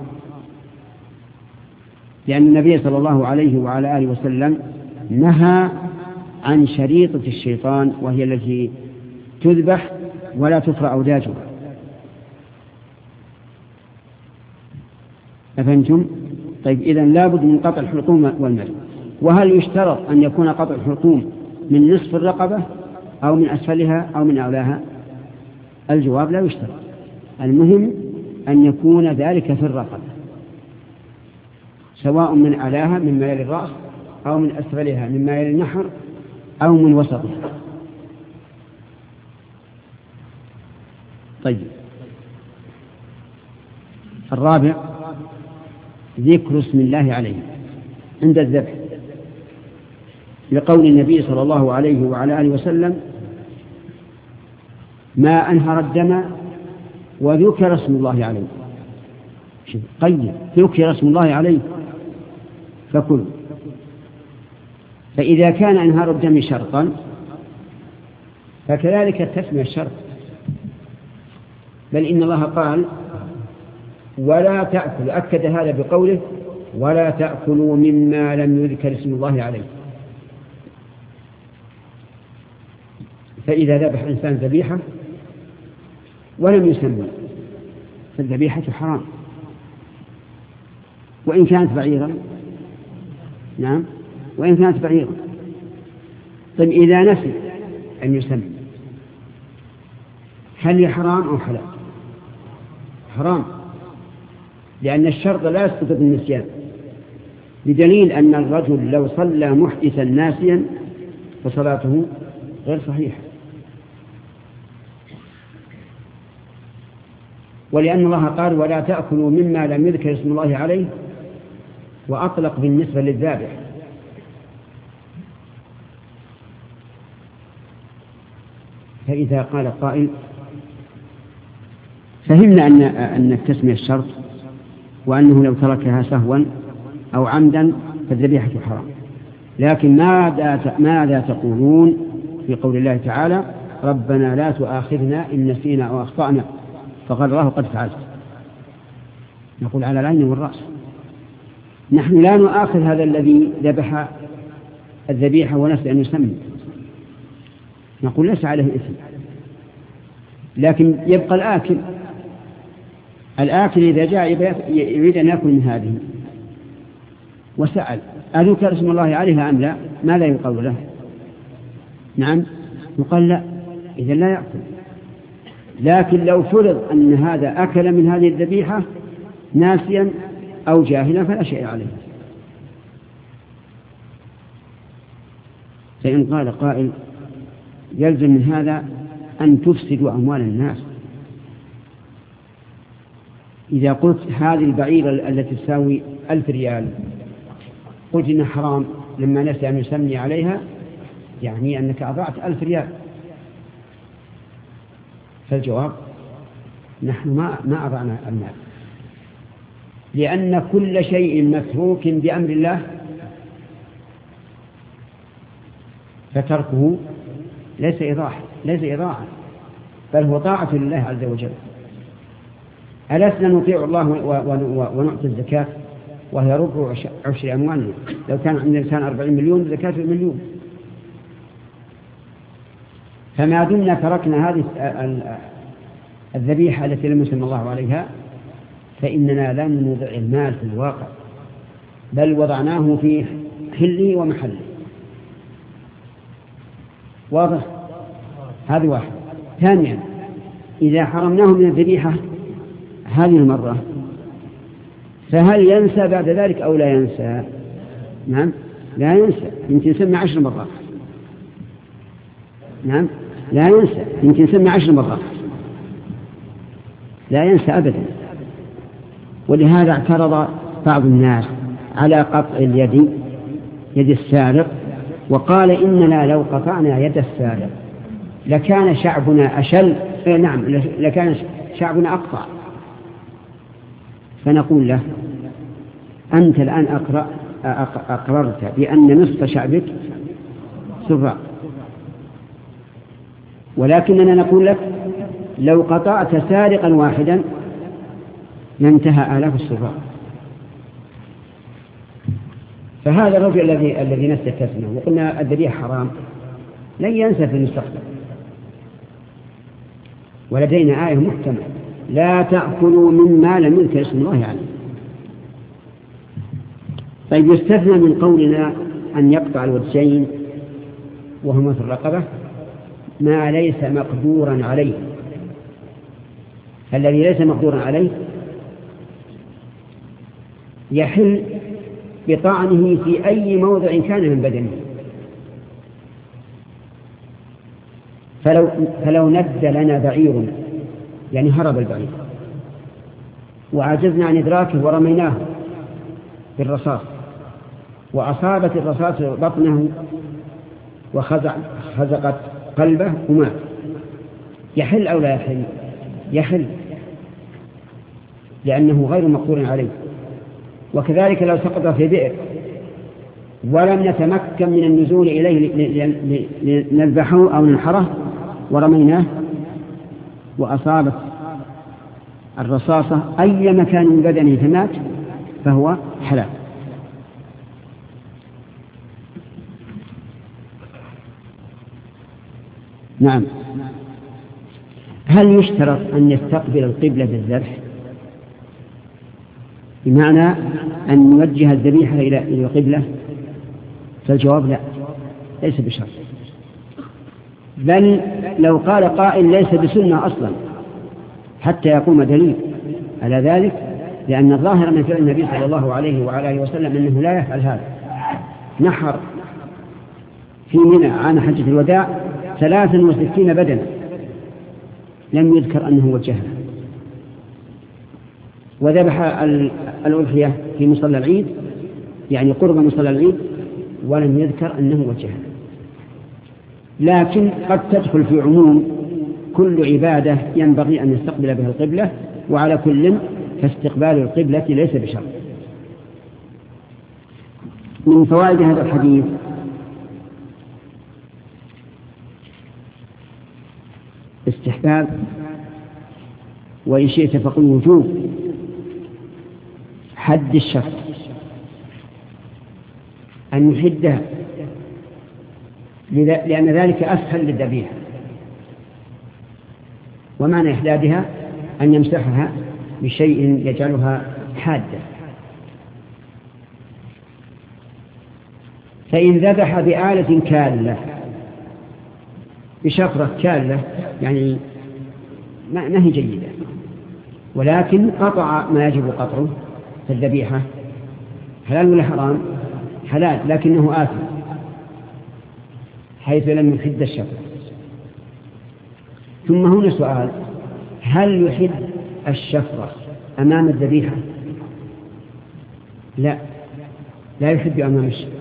لأن النبي صلى الله عليه وعلى آله وسلم نهى عن شريطة الشيطان وهي التي تذبح ولا تفرع أوداجها أفهمتم؟ طيب إذا لابد من قطع الحلقوم والمرء وهل يشترط أن يكون قطع الحلقوم من نصف الرقبة أو من أسفلها أو من أعلاها الجواب لا يشترط. المهم أن يكون ذلك في الرقبة سواء من أعلاها مما يلي الرأس أو من أسفلها مما يلي النحر أو من وسطها طيب. الرابع ذكر اسم الله عليه عند الذبح. لقول النبي صلى الله عليه وعلى آله وسلم ما أنهر الدم وذكر اسم الله عليه. قيد ذكر اسم الله عليه فكل فإذا كان إنهار الدم شرطا فكذلك التسمية شرط بل إن الله قال ولا تأكل أكد هذا بقوله ولا تأكلوا مما لم يذكر اسم الله عليه فإذا ذبح إنسان ذبيحة ولم يسمى فالذبيحة حرام. وإن كانت بعيرا نعم وإن كانت بعيرا طيب إذا نسي أن يسمى هل هي حرام أو حلال؟ حرام لأن الشرط لا يسقط بالنسيان. بدليل أن الرجل لو صلى محدثا ناسيا فصلاته غير صحيحة. ولأن الله قال ولا تأكلوا مما لم يذكر اسم الله عليه وأطلق بالنسبة للذابح. فإذا قال قائل فهمنا أن أن التسمية الشرط وأنه لو تركها سهوا أو عمدا فالذبيحة حرام. لكن ماذا ماذا تقولون في قول الله تعالى ربنا لا تؤاخذنا إن نسينا أو أخطأنا فقال الله قد فعلت. نقول على العين والرأس. نحن لا نؤاخذ هذا الذي ذبح الذبيحة ونسي أن يسمي. نقول ليس عليه إثم. لكن يبقى الآكل. الآكل إذا جاء يريد أن يأكل من هذه. وسأل أذكر اسم الله عليها أم لا؟ ماذا يقال له؟ نعم. يقال لا إذا لا يأكل. لكن لو فرض أن هذا أكل من هذه الذبيحة ناسيا أو جاهلا فلا شيء عليه. فإن قال قائل يلزم من هذا أن تفسدوا أموال الناس. إذا قلت هذه البعيرة التي تساوي ألف ريال قلت إنها حرام لما نسي أن يسمي عليها يعني أنك أضعت ألف ريال. فالجواب نحن ما ما أضعنا المال. لأن كل شيء متروك بأمر الله فتركه ليس إضاحة ليس إضاعة بل هو طاعة لله عز وجل. ألسنا نطيع الله ونعطي الزكاة؟ وهي ربع عشر أموالنا. لو كان عند الإنسان أربعين مليون زكاة المليون فما دمنا تركنا هذه الذبيحة التي لم يسمى الله عليها فإننا لم نوضع المال في الواقع بل وضعناه في حله ومحله. واضح؟ هذه واحد ثانيا إذا حرمناه من الذبيحة هذه المرة فهل ينسى بعد ذلك أو لا ينسى؟ نعم لا ينسى. يمكن يسمى عشر مرات. نعم لا ينسى. يمكن يسمى عشر مرات. لا ينسى أبدا. ولهذا اعترض بعض الناس على قطع اليد يد السارق وقال إننا لو قطعنا يد السارق لكان شعبنا أشل إيه، نعم لكان شعبنا أقطع. فنقول له أنت الآن أقرأ أقررت بأن نصف شعبك سراء ولكننا نقول لك لو قطعت سارقا واحدا لانتهى آلاف السراء فهذا الرجل الذي الذي نسى كسمه وقلنا الذبيحة حرام. لن ينسى في المستقبل. ولدينا آية محكمة. لا تأكلوا مما لم يذكر اسم الله عليه. طيب يستثنى من قولنا أن يقطع الوجهين وهما في الرقبة ما ليس مقدورا عليه. الذي ليس مقدورا عليه يحل بطعنه في أي موضع كان من بدنه. فلو, فلو ند لنا بعير يعني هرب البعير. وعجزنا عن إدراكه ورميناه بالرصاص. وأصابت الرصاص بطنه وخزقت قلبه ومات. يحل أو لا يحل؟ يحل. لأنه غير مقدور عليه. وكذلك لو سقط في بئر ولم نتمكن من النزول إليه لنذبحه أو ننحره ورميناه وأصابت الرصاصة أي مكان من بدنه فمات فهو حلال. نعم. هل يشترط أن يستقبل القبلة بالذبح؟ بمعنى أن نوجه الذبيحة إلى القبلة؟ فالجواب لا ليس بشرط. بل لو قال قائل ليس بسنة أصلا حتى يقوم دليل على ذلك لأن الظاهر من فعل النبي صلى الله عليه وعلى آله وسلم أنه لا يفعل هذا. نحر في منى عن حجة الوداع ثلاثا وستين بدنا. لم يذكر أنه وجهها. وذبح الأضحية في مصلى العيد يعني قرب مصلى العيد ولم يذكر أنه وجهها لكن قد تدخل في عموم كل عبادة ينبغي أن يستقبل بها القبلة وعلى كل فاستقبال القبلة ليس بشرط. من فوائد هذا الحديث استحباب وإن شئت فقل وجوب. حد الشرط. أن يحدها لأن ذلك أسهل للذبيحة. ومعنى إحدادها أن يمسحها بشيء يجعلها حادة. فإن ذبح بآلة كالة بشفرة كالة يعني ما هي جيدة. ولكن قطع ما يجب قطعه. في الذبيحة. حلال ولا حرام؟ حلال لكنه آثم حيث لم يحد الشفرة ثم هنا سؤال هل يحد الشفرة أمام الذبيحة؟ لا لا يحد أمام الشفرة.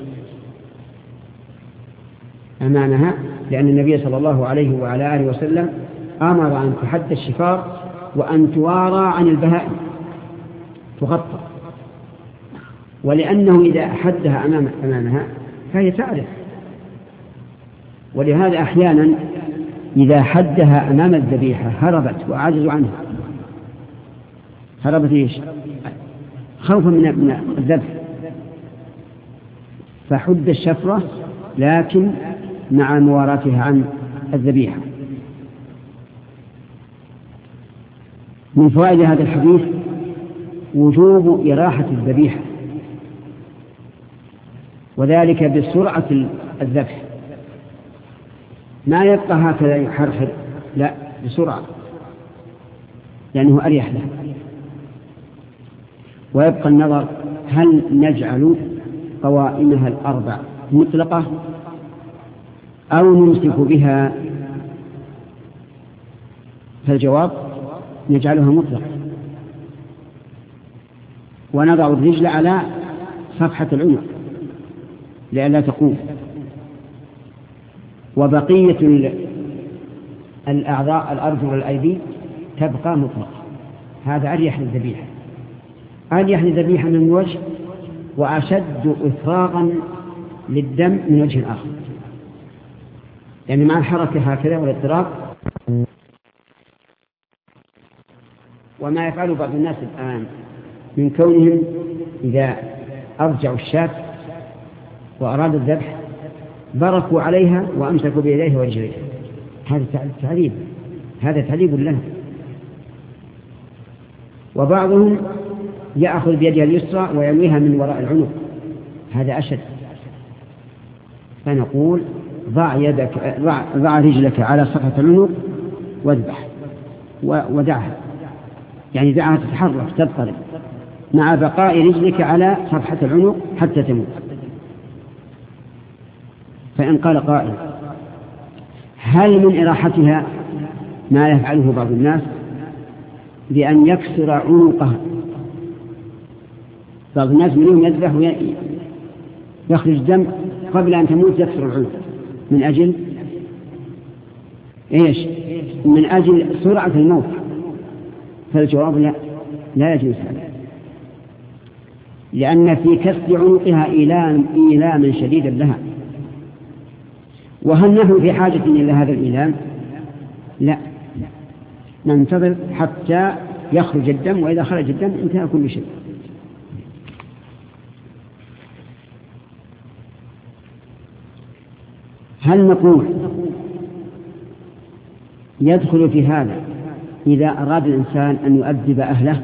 أمامها لأن النبي صلى الله عليه وعلى آله وسلم أمر أن تحد الشفار وأن توارى عن البهائم تغطى. ولأنه إذا حدها أمام أمامها فهي تعرف. ولهذا أحيانا إذا حدها أمام الذبيحة هربت وعجزوا عنها. هربت إيش؟ خوفا من الذبح. فحد الشفرة لكن مع مواراتها عن الذبيحة. من فوائد هذا الحديث وجوب إراحة الذبيحة. وذلك بسرعة الذبح. ما يبقى هكذا يحرحر لا بسرعة. لأنه أريح له. ويبقى النظر هل نجعل قوائمها الأربع مطلقة أو نمسك بها؟ فالجواب نجعلها مطلقة. ونضع الرجل على صفحة العنق. لئلا تقوم. وبقية الأعضاء الأرجل والأيدي تبقى مطلقة. هذا أريح للذبيحة أريح للذبيحة من وجه وأشد إفراغا للدم من وجه آخر. يعني مع الحركة هكذا والاضطراب وما يفعله بعض الناس الآن من كونهم إذا أرجعوا الشاة وأرادوا الذبح بركوا عليها وأمسكوا بيديه ورجليه هذا تعذيب. هذا تعذيب له وبعضهم يأخذ بيدها اليسرى ويلويها من وراء العنق. هذا أشد. فنقول ضع يدك ضع رجلك على صفحة العنق واذبح. ودعها. يعني دعها تتحرك تضطرب مع بقاء رجلك على صفحة العنق حتى تموت. فإن قال قائل هل من إراحتها ما يفعله بعض الناس بأن يكسر عنقها بعض الناس منهم يذبح ويخرج دم قبل أن تموت يكسر العنق. من أجل؟ إيش؟ من أجل سرعة الموت. فالجواب لا لا يجوز هذا. لأن في كسر عنقها إيلام إيلاما شديدا لها. وهل نحن في حاجة إلى هذا الإيلام لا. ننتظر حتى يخرج الدم وإذا خرج الدم انتهى كل شيء. هل نقول يدخل في هذا إذا أراد الإنسان أن يؤدب أهله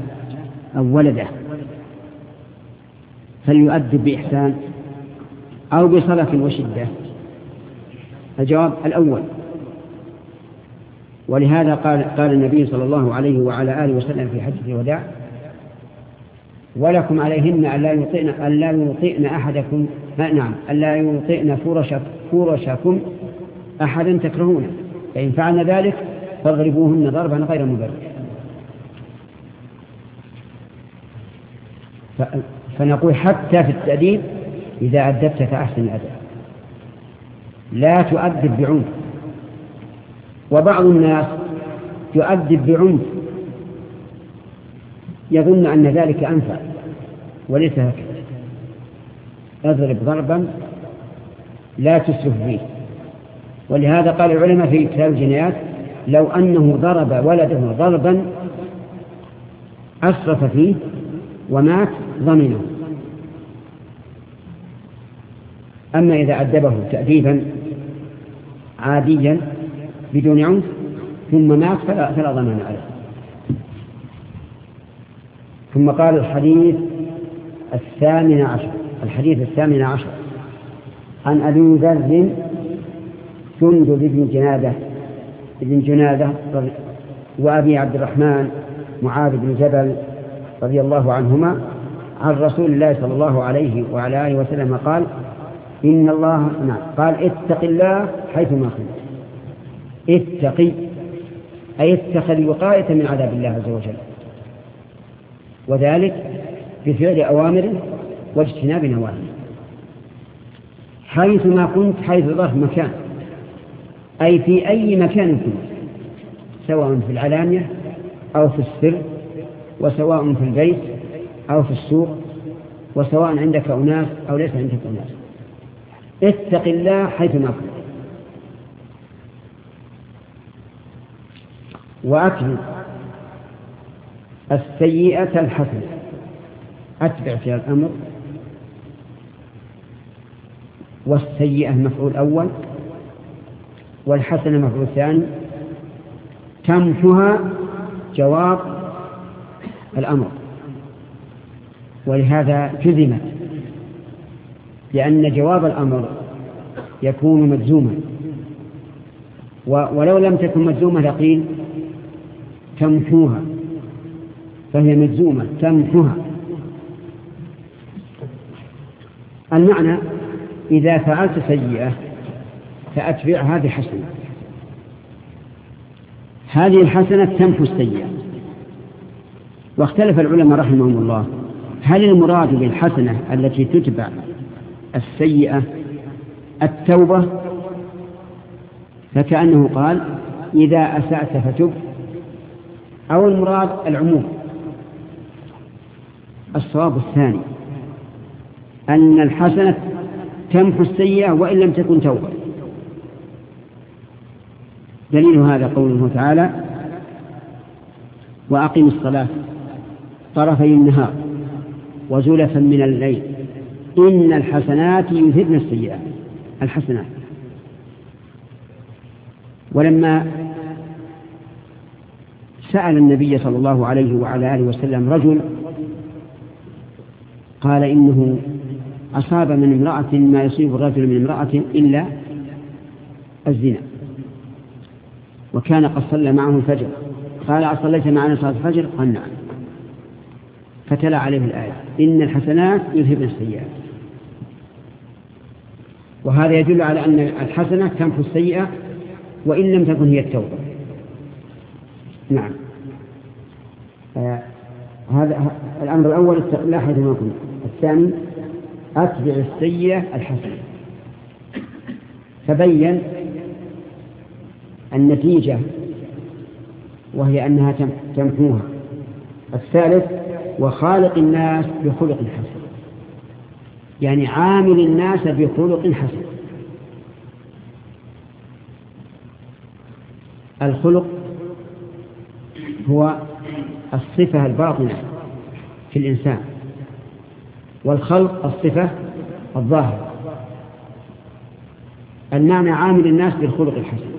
أو ولده؟ فليؤدب بإحسان أو بصلة وشدة. الجواب الأول. ولهذا قال قال النبي صلى الله عليه وعلى آله وسلم في حجة الوداع ولكم عليهن ألا يطئن ألا يطئن أحدكم نعم ألا يطئن فرش فرشكم أحدا تكرهونه فإن فعلن ذلك فاضربوهن ضربا غير مبرر. فنقول حتى في التأديب إذا أدبت فأحسن الأدب. لا تؤدب بعنف. وبعض الناس يؤدب بعنف. يظن أن ذلك أنفع وليس هكذا. اضرب ضربا لا تسرف فيه ولهذا قال العلماء في كتاب الجنايات لو أنه ضرب ولده ضربا أسرف فيه ومات ضمنه. أما إذا أدبه تأديبا عاديا بدون عنف ثم مات فلا, فلا ضمان عليه. ثم قال الحديث الثامن عشر الحديث الثامن عشر. عن أبي ذر جندب بن جنادة بن جنادة وأبي عبد الرحمن معاذ بن جبل رضي الله عنهما عن رسول الله صلى الله عليه وعلى آله وسلم قال إن الله نعم. قال اتق الله حيثما كنت. اتقي أي اتخذ وقاية من عذاب الله عز وجل. وذلك بفعل أوامره واجتناب نواهيه حيث ما كنت حيث ظرف مكان. أي في أي مكان كنت. سواء في العلانية أو في السر وسواء في البيت أو في السوق وسواء عندك أناس أو ليس عندك أناس. اتق الله حيثما كنت. وأكمل السيئة الحسنة. أتبع فيها الأمر. والسيئة مفعول أول والحسنة مفعول ثاني تمحها جواب الأمر. ولهذا جزمت لأن جواب الأمر يكون مجزوما. ولو لم تكن مجزومة لقيل تمحوها. فهي مجزومة تمحها المعنى إذا فعلت سيئة فأتبعها بحسنة هذه الحسنة تمحو السيئة. واختلف العلماء رحمهم الله هل المراد بالحسنة التي تتبع السيئة التوبة فكأنه قال إذا أسأت فتب أو المراد العموم. الصواب الثاني أن الحسنة تمحو السيئة وإن لم تكن توبة. دليل هذا قوله تعالى وأقم الصلاة طرفي النهار وزلفا من الليل. إن الحسنات يذهبن السيئات. الحسنات. ولما سأل النبي صلى الله عليه وعلى آله وسلم رجل قال إنه أصاب من امرأة ما يصيب الرجل من امرأة إلا الزنا. وكان قد صلى معه الفجر. قال أصليت معنا صلاة الفجر؟ قال نعم. فتلا عليه الآية. إن الحسنات يذهبن السيئات. وهذا يدل على أن الحسنة تمحو السيئة وإن لم تكن هي التوبة. نعم. آه هذا الأمر الأول اتق الله حيثما كنت الثاني أتبع السيئة الحسنة. فبين النتيجة وهي أنها تمحوها الثالث وخالق الناس بخلق حسن. يعني عامل الناس بخلق حسن. الخلق هو الصفة الباطنة في الإنسان والخلق الصفة الظاهرة. المعنى عامل الناس بالخلق الحسن.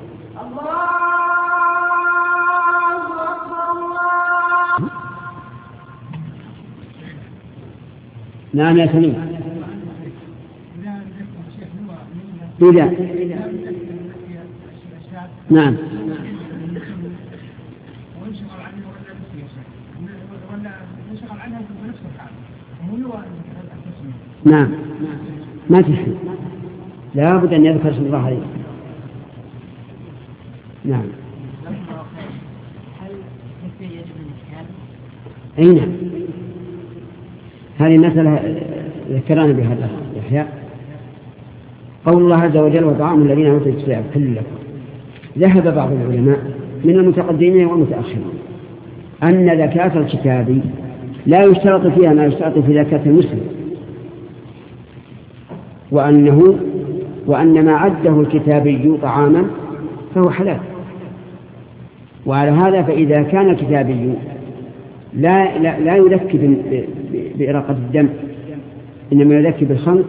نعم يا سليم إذا نعم. نعم. ما تحل لا بد أن يذكر اسم الله عليه نعم. أي نعم. هذه مسألة ذكرنا بها يحيى. قول الله عز وجل وطعام الذين أوتوا الكتاب كل ذهب بعض العلماء من المتقدمين والمتأخرين أن زكاة الكتاب لا يشترط فيها ما يشترط في زكاة المسلم وأنه وأن ما عده الكتابي طعاما فهو حلال. وعلى هذا فإذا كان الكتابي لا لا, لا يذكي بإراقة الدم إنما يذكي بالخنق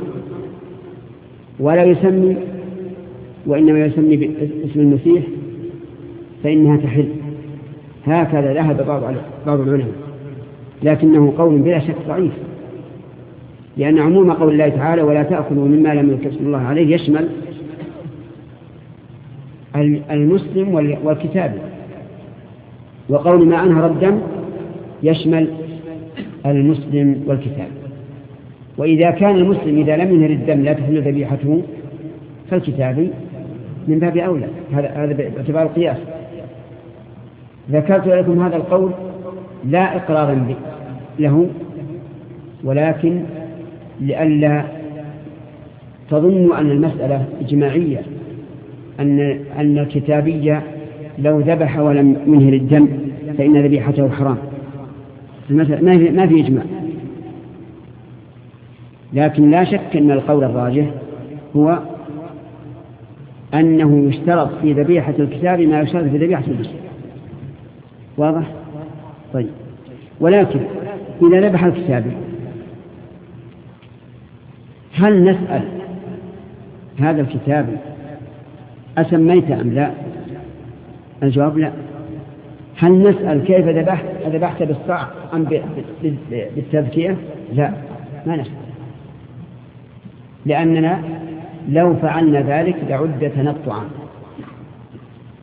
ولا يسمي وإنما يسمي باسم المسيح فإنها تحل. هكذا ذهب بعض العلماء. لكنه قول بلا شك ضعيف. لأن عموم قول الله تعالى ولا تأكلوا مما لم يذكر الله عليه. يشمل المسلم والكتاب. وقول ما أنهر الدم يشمل المسلم والكتاب. وإذا كان المسلم إذا لم ينهر الدم لا تحل ذبيحته فالكتابي من باب أولى. هذا هذا باعتبار القياس. ذكرت لكم هذا القول لا إقرارا له ولكن لئلا تظنوا أن المسألة إجماعية أن أن الكتابية لو ذبح ولم ينهر الدم فإن ذبيحته حرام. ما في إجماع. لكن لا شك أن القول الراجح هو أنه يشترط في ذبيحة الكتاب ما يشترط في ذبيحة البشر واضح؟ طيب. ولكن إذا ذبح الكتاب هل نسأل هذا الكتاب أسميت أم لا؟ الجواب لا. هل نسأل كيف ذبحت؟ أذبحت بالصع أم بالتذكية؟ لا. ما نسأل. لأننا لو فعلنا ذلك لعد تنطعا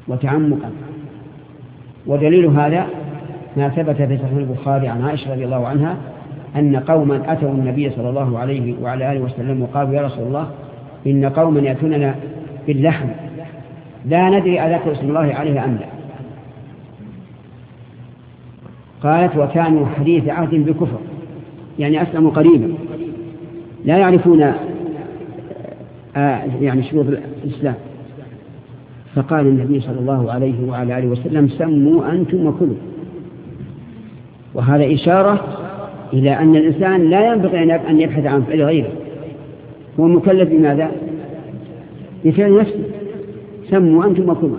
وتعمقا. ودليل هذا ما ثبت في صحيح البخاري عن عائشة رضي الله عنها أن قوما أتوا النبي صلى الله عليه وعلى آله وسلم وقالوا يا رسول الله إن قوما يأتوننا باللحم. لا ندري أذكر اسم الله عليه أم لا. قالت وكانوا حديث عهد بكفر يعني أسلموا قريبا. لا يعرفون يعني شروط الإسلام. فقال النبي صلى الله عليه وعلى آله وسلم سموا أنتم وكلوا. وهذا إشارة إلى أن الإنسان لا ينبغي أن يبحث عن فعل غيره. هو مكلف بماذا؟ بفعل نفسه. سموا أنتم وكلوا.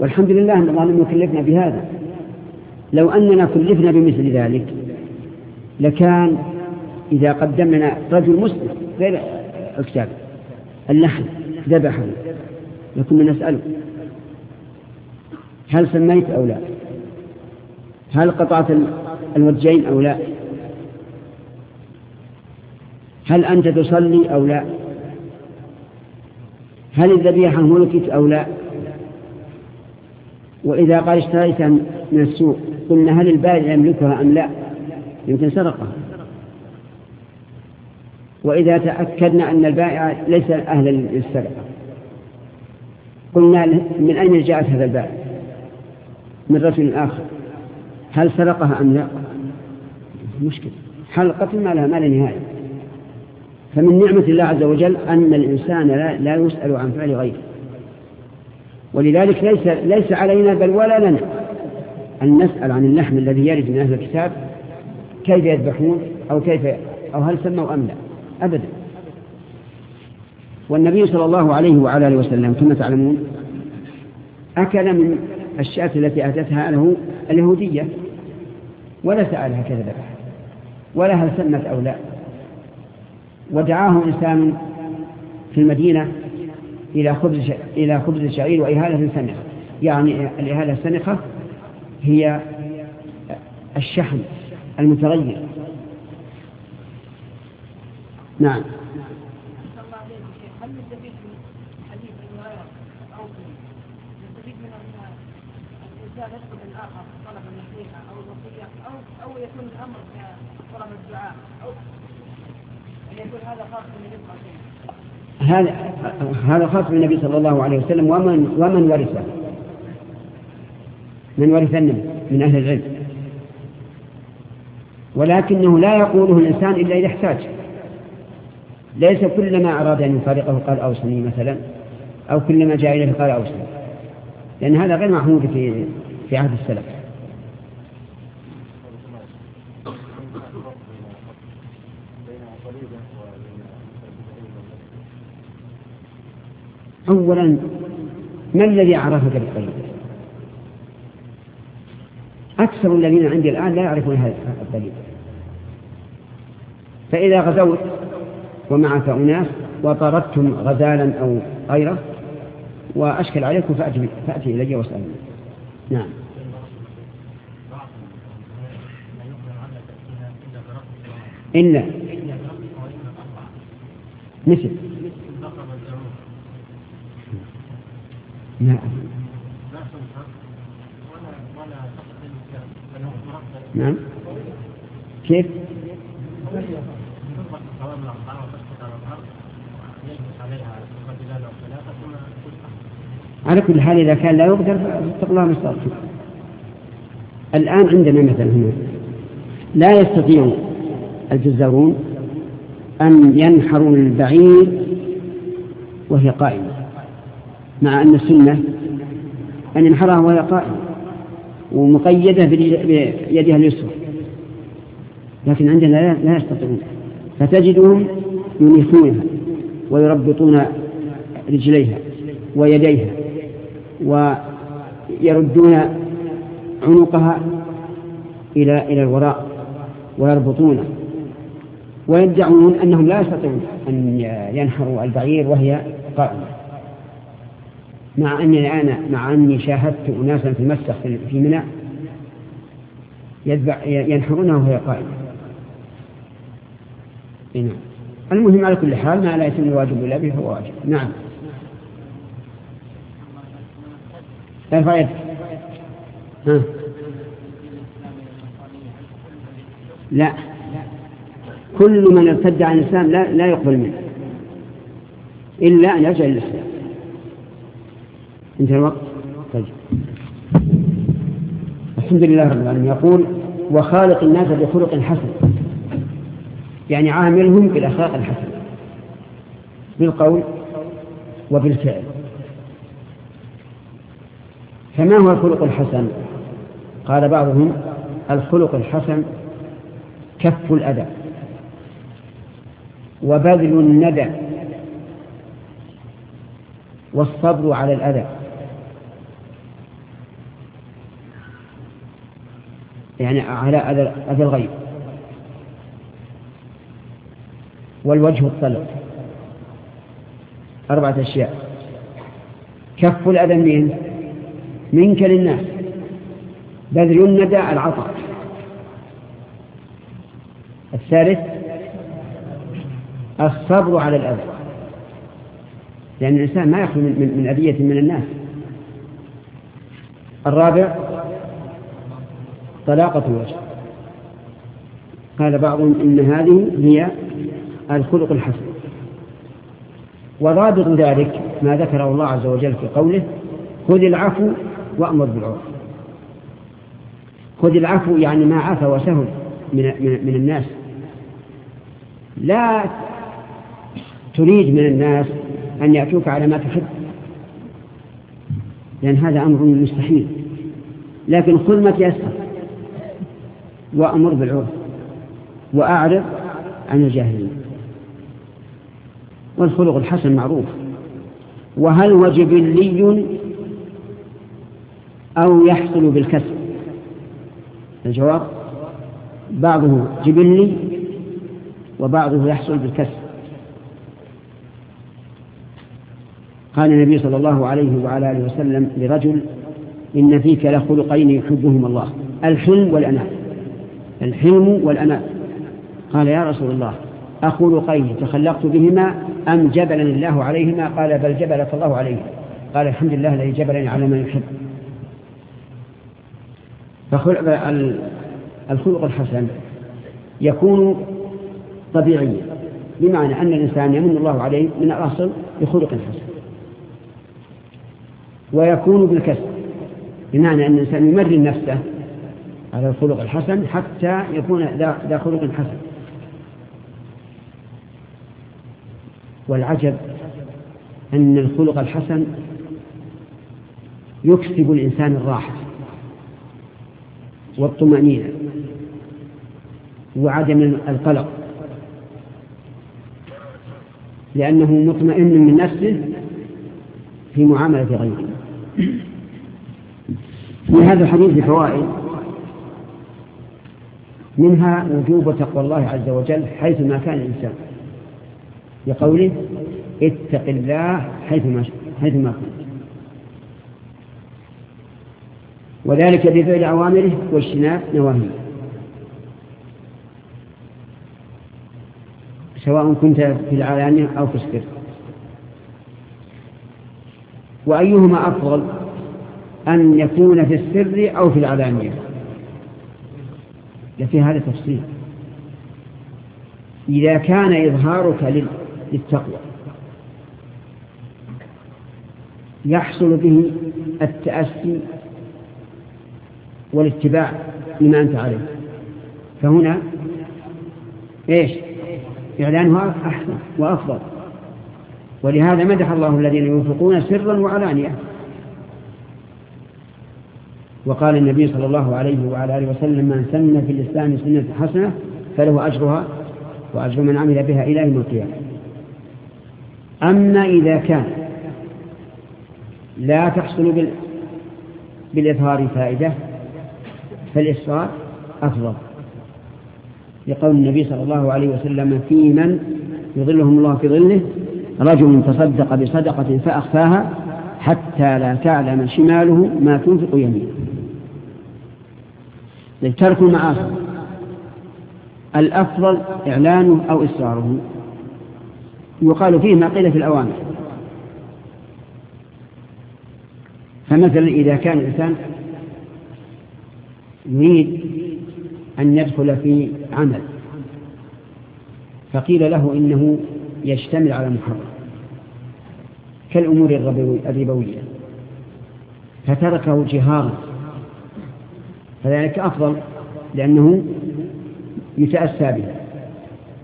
والحمد لله أن الله لم يكلفنا بهذا. لو أننا كلفنا بمثل ذلك لكان إذا قدمنا رجل مسلم غير الكتاب اللحم ذبحه. لكنا نسأله هل سميت أو لا؟ هل قطعت الوجين أو لا؟ هل أنت تصلي أو لا؟ هل الذبيحة ملكت أو لا؟ وإذا قال اشتريت من السوق قلنا هل البائع يملكها أم لا؟ يمكن سرقها وإذا تأكدنا أن البائع ليس أهلا للسرقة. قلنا من أين جاءت هذا البائع؟ من رجل آخر. هل سرقها أم لا؟ مشكلة حلقة ما لها ما لها نهاية. فمن نعمة الله عز وجل أن الإنسان لا, لا يسأل عن فعل غيره. ولذلك ليس, ليس علينا بل ولا لنا أن نسأل عن اللحم الذي يرد من أهل الكتاب كيف يذبحون أو كيف أو هل سموا أم لا. أبدا. والنبي صلى الله عليه وعلى آله وسلم كما تعلمون أكل من الشاة التي أتتها له اليهودية ولا سألها كيف ذبح ولا هل سمت أو لا. ودعاه إنسان في المدينة إلى خبز إلى خبز الشعير وإهالة سنخة. يعني الإهالة السنخة هي الشحم المتغير. نعم. هذا هذا خاص بالنبي صلى الله عليه وسلم ومن ومن ورثه. من ورث النبي من أهل العلم ولكنه لا يقوله الإنسان إلا إذا احتاج. ليس كلما أراد أن يفارقه قال أوصني مثلا أو كلما جاء إليه قال أوصني. لأن هذا غير معهود في في عهد السلف. أولا ما الذي عرفك بالطيب أكثر الذين عندي الآن لا يعرفون هذا الدليل. فإذا غزوت ومعك أناس وطردتم غزالا أو غيره وأشكل عليكم فأتي, فأتي إلي وأسألني. نعم. إلا مثل. نعم. نعم. كيف؟ على كل حال إذا كان لا يقدر فاتقوا الله ما الآن عندنا مثلا هنا. لا يستطيع الجزارون أن ينحروا البعير وهي قائمة مع أن السنة أن ينحرها وهي قائمة ومقيدة بيدها اليسرى. لكن عندنا لا يستطيعون. فتجدهم ينيخونها ويربطون رجليها ويديها ويردون عنقها إلى إلى الوراء ويربطونه ويدعون أنهم لا يستطيعون أن ينحروا البعير وهي قائمة. مع أني أنا مع أني شاهدت أناسا في المسخ في منى ينحرونها وهي قائمة. نعم. المهم على كل حال ما لا يتم الواجب إلا به فهو واجب. نعم. ارفع يدك ها؟ لا. كل من ارتد عن الإسلام لا, لا يقبل منه. إلا أن يرجع للإسلام انتهى الوقت؟ طيب. الحمد لله رب العالمين. يقول وخالق الناس بخلق حسن. يعني عاملهم بالأخلاق الحسنة. بالقول وبالفعل. فما هو الخلق الحسن؟ قال بعضهم الخلق الحسن كف الأذى وبذل الندى والصبر على الأذى. يعني على أذى الغيب والوجه الطلق. أربعة أشياء. كف الأذى من منك للناس. بذل الندى العطاء. الثالث الصبر على الأذى. لأن الإنسان ما يخلو من, من أذية من الناس. الرابع طلاقة الوجه. قال بعضهم إن هذه هي الخلق الحسن. وضابط ذلك ما ذكره الله عز وجل في قوله خذ العفو وأمر بالعرف. خذ العفو يعني ما عفى وسهل من, من, الناس. لا تريد من الناس أن يأتوك على ما تحب لأن هذا أمر مستحيل. لكن خذ ما تيسر وأمر بالعرف وأعرض عن الجاهلين والخلق الحسن معروف. وهل هو جبلي أو يحصل بالكسب. الجواب؟ بعضه جبلي وبعضه يحصل بالكسب. قال النبي صلى الله عليه وعلى آله وسلم لرجل إن فيك لخلقين يحبهما الله. الحلم والأناة الحلم والأناة قال يا رسول الله أخلقين تخلقت بهما أم جبلني الله عليهما؟ قال بل جبلك الله عليهما. قال الحمد لله الذي جبلني على ما يحب. الخلق الحسن يكون طبيعيا بمعنى أن الإنسان يمن الله عليه من الأصل بخلق حسن ويكون بالكسب بمعنى أن الإنسان يمرن نفسه على الخلق الحسن حتى يكون ذا خلق حسن. والعجب أن الخلق الحسن يكسب الإنسان الراحة. والطمأنينة وعدم القلق. لأنه مطمئن من نفسه في معاملة غيره. في هذا الحديث فوائد. منها وجوب تقوى الله عز وجل حيثما كان الإنسان. لقوله اتق الله حيثما حيثما كنت. وذلك بفعل أوامره واجتناب نواهيه. سواء كنت في العلانية أو في السر وأيهما أفضل أن يكون في السر أو في العلانية لفي هذا تفصيل إذا كان إظهارك للتقوى يحصل به التأسي والاتباع لما أنت عليه. فهنا إيش؟ إعلانها أحسن وأفضل. ولهذا مدح الله الذين ينفقون سرا وعلانية. وقال النبي صلى الله عليه وعلى آله وسلم من سن في الإسلام سنة حسنة فله أجرها وأجر من عمل بها إلى يوم القيامة. أما إذا كان لا تحصل بالإظهار فائدة فالإصرار أفضل. لقول النبي صلى الله عليه وسلم في من يظلهم الله في ظله رجل تصدق بصدقة فأخفاها حتى لا تعلم شماله ما تنفق يمينه. ترك المعاصي الأفضل إعلانه أو إصراره. يقال فيه ما قيل في الأوامر. فمثلا إذا كان الإنسان يريد أن يدخل في عمل. فقيل له إنه يشتمل على محرم كالأمور الربوية. فتركه جهارا. فذلك أفضل لأنه يتأسى به.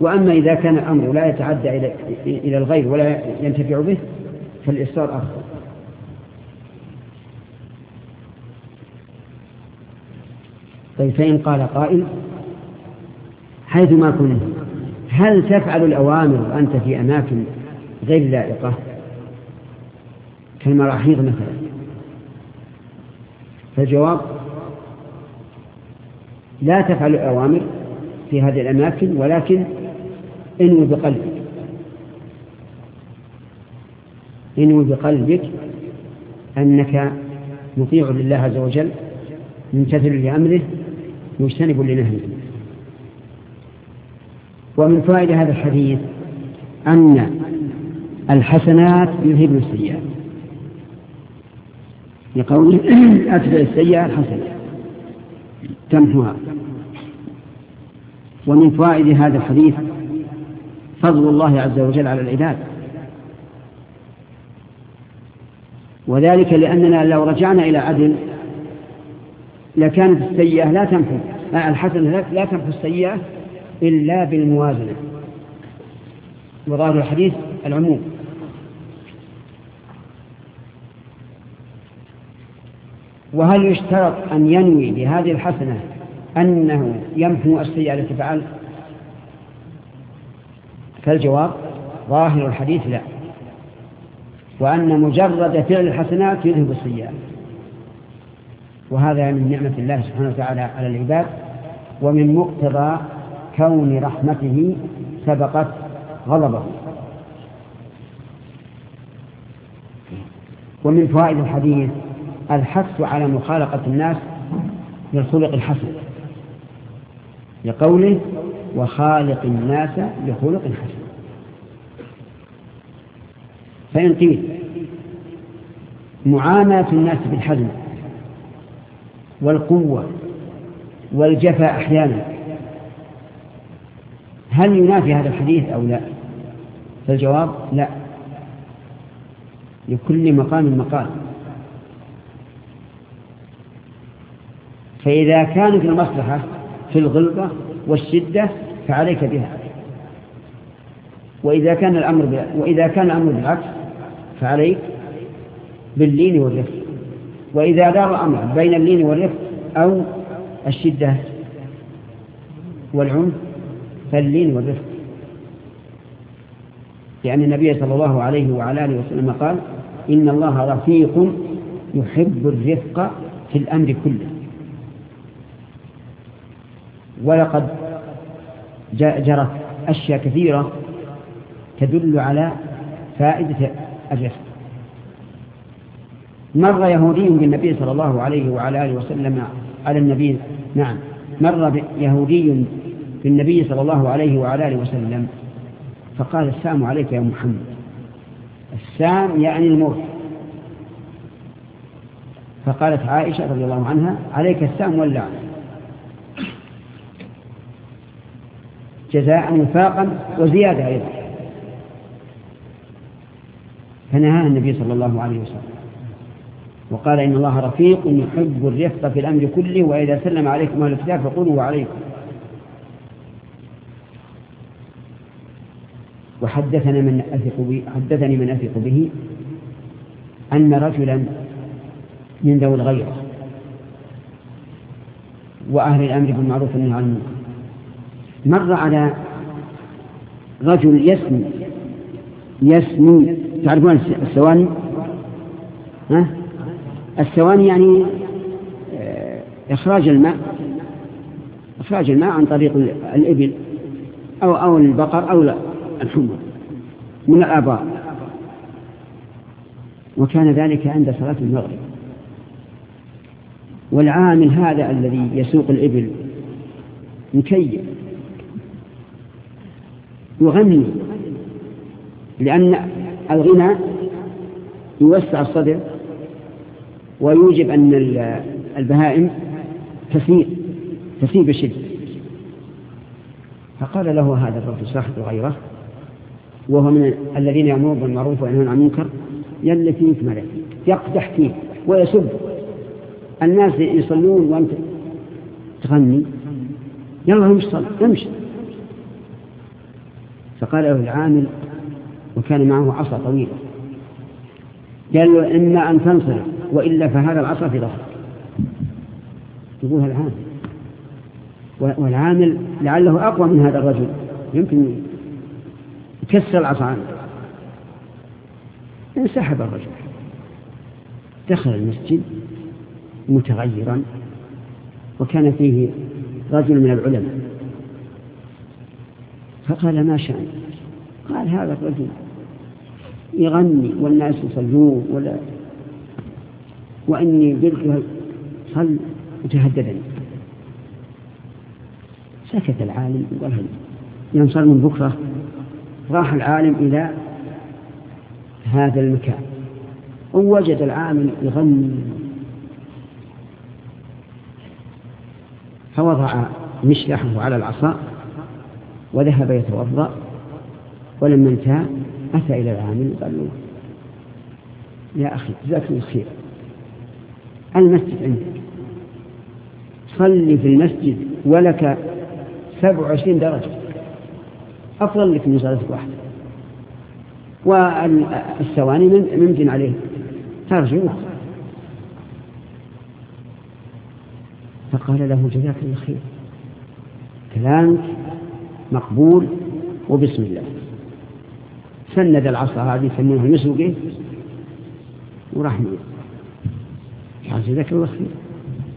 وأما إذا كان الأمر لا يتعدى إلى الغير ولا ينتفع به فالإصرار أفضل. طيب فإن قال قائل حيث ما كنت هل تفعل الأوامر وأنت في أماكن غير لائقة؟ كالمراحيض مثلا. فالجواب لا تفعل الأوامر في هذه الأماكن ولكن انوي بقلبك انوي بقلبك أنك مطيع لله عز وجل ممتثل لأمره مجتنب لنهيه. ومن فوائد هذا الحديث أن الحسنات يذهبن السيئات. لقول أتبع السيئة الحسنة تمحوها. ومن فوائد هذا الحديث فضل الله عز وجل على العباد. وذلك لأننا لو رجعنا إلى عدل لكانت السيئة لا تمحو الحسنة لا تمحو السيئة إلا بالموازنة. وظاهر الحديث العموم. وهل يشترط أن ينوي بهذه الحسنة أنه يمحو السيئة التي فعل؟ فالجواب ظاهر الحديث لا. وأن مجرد فعل الحسنات يذهب السيئات وهذا من نعمة الله سبحانه وتعالى على العباد ومن مقتضى كون رحمته سبقت غضبه. ومن فوائد الحديث الحث على مخالقة الناس بالخلق الحسن لقوله وخالق الناس بخلق حسن فإن قيل معاملة الناس بالحزم والقوة والجفا أحيانا. هل ينافي هذا الحديث أو لا؟ فالجواب لا. لكل مقام مقال. فإذا كانت المصلحة في الغلظة والشدة فعليك بها. وإذا كان الأمر وإذا كان الأمر بالعكس فعليك باللين والرفق. وإذا دار الأمر بين اللين والرفق أو الشدة والعنف فاللين والرفق. لأن النبي صلى الله عليه وعلى آله وسلم قال إن الله رفيق يحب الرفق في الأمر كله. ولقد جرت أشياء كثيرة تدل على فائدة الرفق. مر يهودي بالنبي صلى الله عليه وعلى آله وسلم على النبي. نعم. مر يهودي بالنبي صلى الله عليه وعلى آله وسلم. فقال السلام عليك يا محمد. السام يعني الموت فقالت عائشة رضي الله عنها عليك السام واللعنة جزاء وفاقا وزيادة أيضا. فنهاها النبي صلى الله عليه وسلم. وقال إن الله رفيق يحب الرفق في الأمر كله وإذا سلم عليكم أهل الكتاب فقولوا وعليكم وحدثنا من أثق به حدثني من أثق به أن رجلا من ذوي الغيرة وأهل الأمر بالمعروف والنهي عن المنكر مر على رجل يسمي يسمي تعرفون السواني ها؟ السواني يعني آه، إخراج الماء إخراج الماء عن طريق الإبل أو أو البقر أو الحمر من الآباء وكان ذلك عند صلاة المغرب. والعامل هذا الذي يسوق الإبل مكيف يغني لأن الغنى يوسع الصدر ويوجب أن البهائم تسير تسير بشدة فقال له هذا الرجل صاحب غيره وهو من الذين يأمرون بالمعروف وينهون عن المنكر يلي فيك ملك يقدح فيه ويسب. الناس يصلون وأنت تغني. يلا امشي صل امشي فقال له العامل وكان معه عصا طويلة. قال له إما أن تنصرف. وإلا فهذا العصا في ظهرك يقولها العامل والعامل لعله أقوى من هذا الرجل. يمكن يكسر العصا عنه. انسحب الرجل. دخل المسجد متغيرا وكان فيه رجل من العلماء. فقال ما شأن قال هذا الرجل يغني والناس يصلون ولا وإني قلت صل وتهددني. سكت العالم وقال ينصر من بكرة؟ راح العالم إلى هذا المكان. ووجد العامل يغني. فوضع مشلحه على العصا وذهب يتوضأ. ولما انتهى أتى إلى العامل وقال له يا أخي جزاك الله خير. المسجد عندك. صلي في المسجد ولك سبع وعشرين درجة. أفضل لك من صلاتك واحدة والثواني ممكن عليه. ترجع فقال له جزاك الله خير. كلامك مقبول وبسم الله. سند العصا هذه سموها المسوقة وراح قال جزاك الله خير.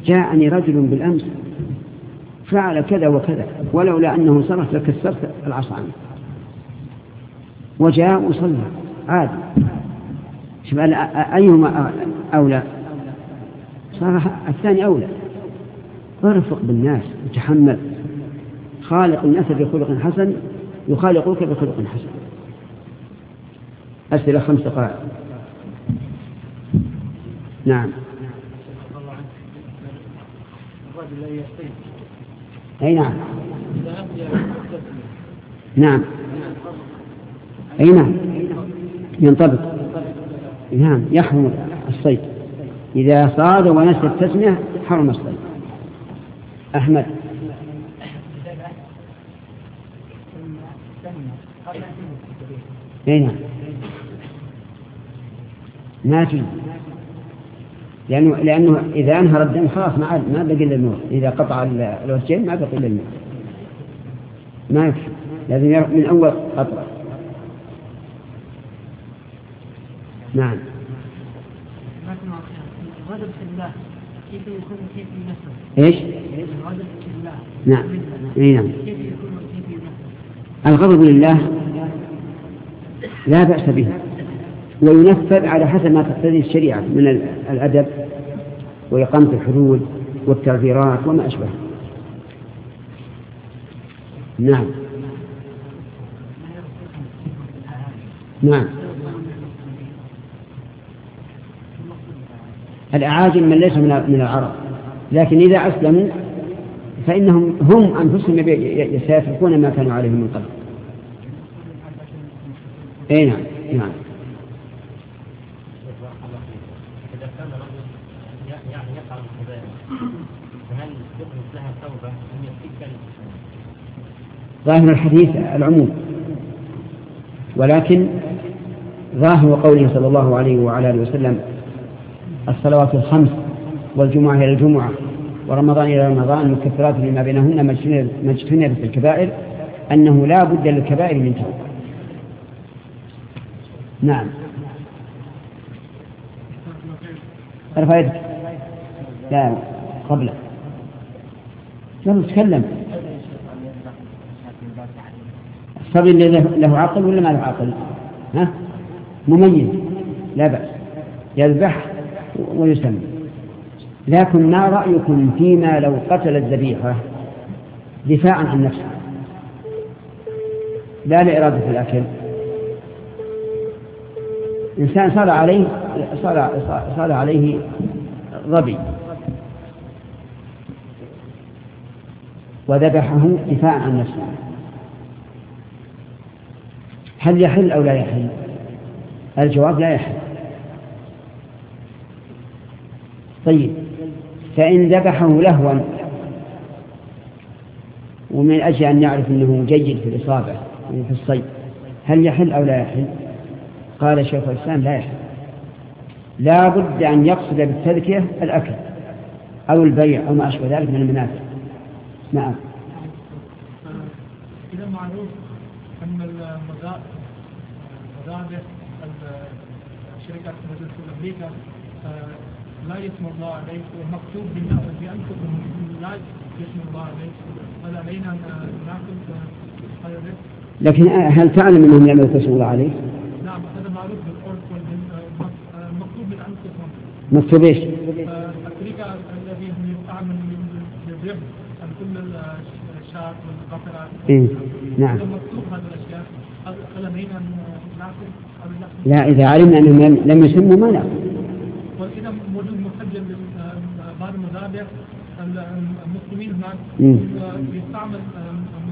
جاءني رجل بالأمس فعل كذا وكذا ولولا أنه صرف لكسرت العصا عنه. وجاء وصلى عاد شوف أيهما أولى؟ صار الثاني أولى. ارفق بالناس وتحمل خالق الناس بخلق حسن يخالقوك بخلق حسن. أسئلة خمس دقائق نعم. أي نعم. نعم. أي نعم. ينطبق. نعم. يحرم الصيد. إذا صاد ونسى التسمية حرم الصيد. أحمد. أي نعم. ما في. لأنه, لأنه إذا أنهر الدم خلاص ما ما بقي إلا النور. إذا قطع الوجهين ما بقي إلا النور. ما يكفي. لازم من أول قطع نعم. إيش؟ نعم. إي نعم. الغضب لله لا بأس به. وينفذ على حسب ما تقتضي الشريعة من الأدب وإقامة الحدود والتعذيرات وما أشبه نعم. نعم. الأعاجم من ليس من العرب لكن إذا أسلموا فإنهم هم أنفسهم يسافرون ما كانوا عليه من قبل. أي نعم نعم. ظاهر الحديث العموم. ولكن ظاهر قوله صلى الله عليه وعلى آله وسلم الصلوات الخمس والجمعة إلى الجمعة ورمضان إلى رمضان مكفرات لما بينهن ما اجتنبت الكبائر أنه لا بد للكبائر من توبة. نعم. أرفع يدك. لا قبله يلا تكلم. الصبي اللي له عقل ولا ما له عقل؟ ها؟ مميز. لا بأس. يذبح ويسمى لكن ما رأيكم فيما لو قتل الذبيحة دفاعا عن نفسه؟ لا لإرادة الأكل. إنسان صار عليه صار, صار عليه ظبي وذبحه دفاعا عن نفسه. هل يحل أو لا يحل؟ الجواب لا يحل. طيب فإن ذبحه لهوا ومن أجل أن يعرف أنه جيد في الإصابة في الصيد هل يحل أو لا يحل؟ قال شيخ الإسلام لا يحل. لا بد أن يقصد بالتذكية الأكل أو البيع أو ما أشبه ذلك من المنافع. نعم إذا معروف أن المذابح الشركات في أمريكا لا يسمى الله عليك ومكتوب بأنفسهم لا يسمى الله عليك هل علينا أن نأخذ هذا لكن هل تعلم أنهم لم يتصلوا الله عليك؟ نعم هذا معروف بالعرف مكتوب من أنفسهم مكتوب إيش؟ أمريكا الذي يستعمل للربح عن كل الشاة والبقرة إيه؟ نعم مكتوب هذه الأشياء هل علينا أن ناخذ لا إذا علمنا أنهم لم يسموا ما نأخذ وإذا موجود مسجل بعض المذابح المسلمين هناك. يستعمل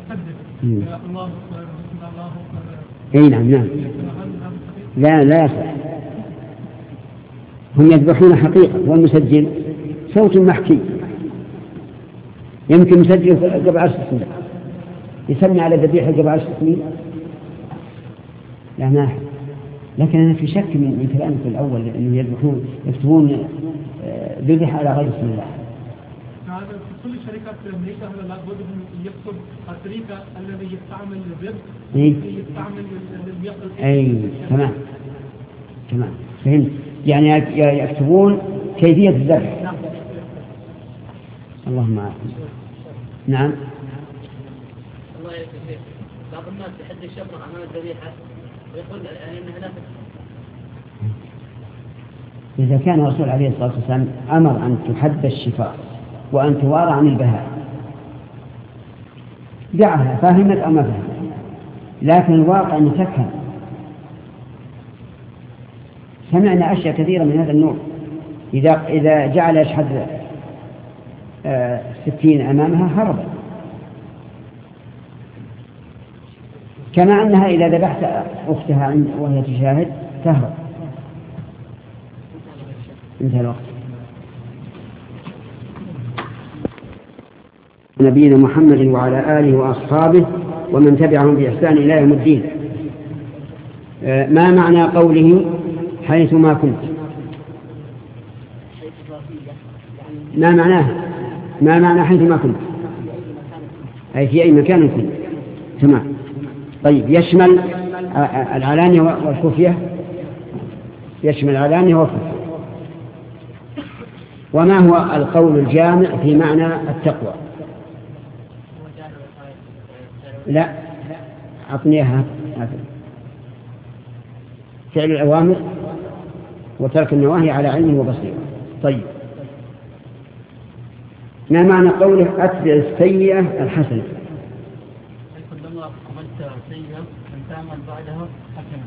مسجل الله الله. أي نعم نعم. لا لا يصح. هم يذبحون حقيقة والمسجل صوت محكي. يمكن مسجل قبل عشر سنين. يسمي على الذبيحة قبل عشر سنين. لا ما لكن أنا في شك من, كلامك الأول أنه يذبحون يكتبون آه، ذبح على غير اسم الله. هذا في كل شركات في أمريكا هذا لابد من يكتب الطريقة الذي يستعمل الربح إيه؟ يستعمل اي تمام. تمام. فهمت. يعني يكتبون كيفية الذبح. نعم اللهم عافية نعم. الله يكفيك بعض الناس يحد الشفرة امام الذبيحة. إذا كان الرسول عليه الصلاة والسلام أمر أن تحد الشفاء وأن توارى عن البهائم دعها فهمت أو ما فهمت؟ لكن الواقع أن تفهم. سمعنا أشياء كثيرة من هذا النوع. إذا إذا جعل يشحذ ستين أمامها هرب كما أنها إذا ذبحت أختها وهي تشاهد تهرب. انتهى الوقت. نبينا محمد وعلى آله وأصحابه ومن تبعهم بإحسان إلى يوم الدين. آه، ما معنى قوله حيث ما كنت؟ ما معناه؟ ما معنى حيث ما كنت؟ أي في أي مكان كنت؟ تمام. طيب يشمل العلانية والخفية. يشمل العلانية والخفية. وما هو القول الجامع في معنى التقوى؟ لا أعطني إياها. فعل الأوامر وترك النواهي على علم وبصيرة. طيب. ما معنى قوله أتبع السيئة الحسنة؟ أن تعمل بعدها حسنة.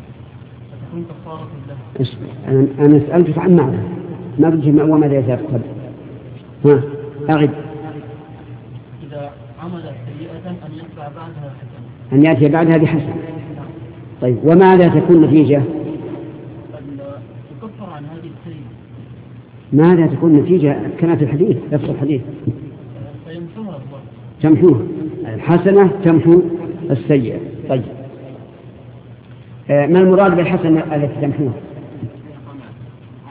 فتكون كفارة لها. أنا سألتك عن معنى ما قلت وماذا يترتب ها أعد إذا عمل سيئة أن يتبع بعدها حسنة. أن يأتي بعدها بحسنة. طيب وماذا تكون النتيجة؟ تكفر عن هذه السيئة ماذا تكون النتيجة كما في الحديث نفس الحديث. فيمحوها تمحوها. الحسنة تمحو السيئة. طيب. آه، ما المراد بالحسنة التي تمحوها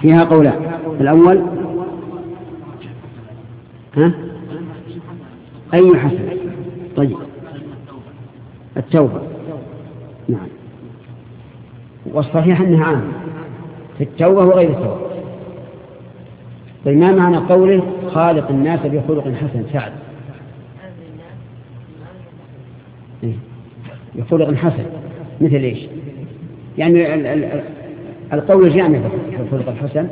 فيها قولان. الأول ها؟ أي حسنة طيب. التوبة. نعم. والصحيح أنها عامة في التوبة وغير التوبة. طيب ما معنى قوله خالق الناس بخلق حسن؟ سعد. إيه؟ بخلق حسن. مثل إيش؟ يعني ال ال القول الجامع في الخلق الحسن.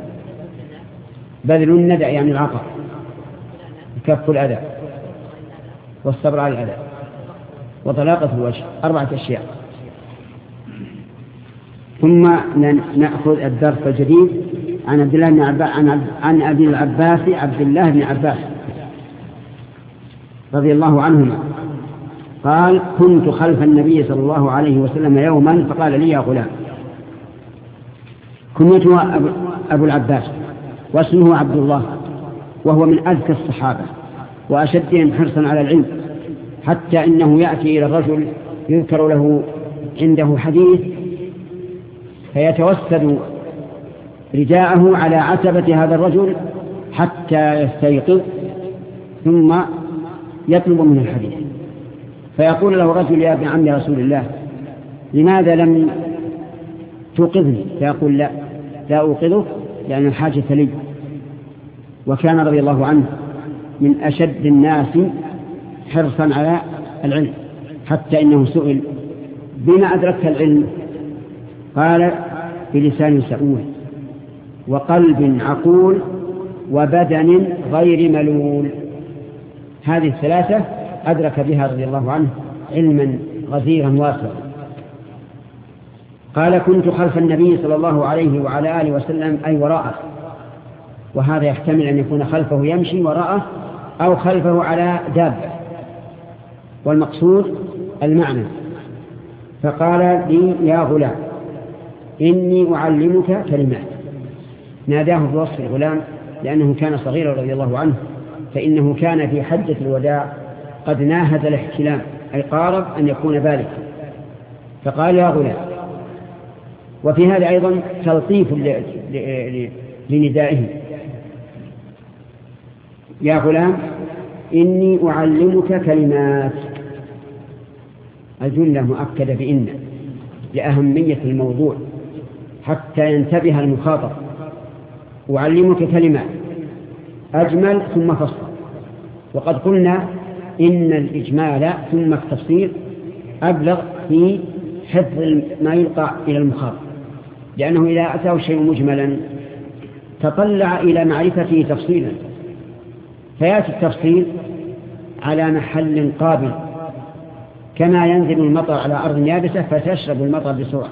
بذل الندى يعني العطاء كف الأذى والصبر على الأذى. وطلاقة الوجه. أربعة أشياء. ثم نأخذ الدرس الجديد عن عبد الله بن عباس عن أبي العباس عبد الله بن عباس رضي الله عنهما. قال كنت خلف النبي صلى الله عليه وسلم يوما فقال لي يا غلام. كنيته أبو العباس واسمه عبد الله وهو من أذكى الصحابة وأشدهم حرصا على العلم حتى إنه يأتي إلى الرجل يذكر له عنده حديث فيتوسد رداءه على عتبة هذا الرجل حتى يستيقظ ثم يطلب منه الحديث. فيقول له الرجل يا ابن عم رسول الله لماذا لم توقظني؟ فيقول لا لا أوقظك لأن الحاجة لي. وكان رضي الله عنه من أشد الناس حرصا على العلم حتى إنه سئل بما أدركت العلم؟ قال بلسان سؤول وقلب عقول وبدن غير ملول. هذه الثلاثة أدرك بها رضي الله عنه علما غزيرا واسعا. قال كنت خلف النبي صلى الله عليه وعلى آله وسلم أي وراءه. وهذا يحتمل أن يكون خلفه يمشي وراءه أو خلفه على دابة. والمقصود المعنى. فقال لي يا غلام إني أعلمك كلمات. ناداه بوصف الغلام لأنه كان صغيرا رضي الله عنه فإنه كان في حجة الوداع قد ناهز الاحتلام أي قارب أن يكون ذلك. فقال يا غلام وفي هذا أيضا تلطيف لندائه يا غلام إني أعلمك كلمات. الجملة مؤكدة بإن لأهمية الموضوع حتى ينتبه المخاطب. أعلمك كلمات أجمل ثم فصل. وقد قلنا إن الإجمال ثم التفصيل أبلغ في حفظ ما يلقى إلى المخاطب لأنه إذا أتاه شيء مجملا تطلع إلى معرفته تفصيلا فيأتي التفصيل على محل قابل كما ينزل المطر على أرض يابسة فتشرب المطر بسرعة.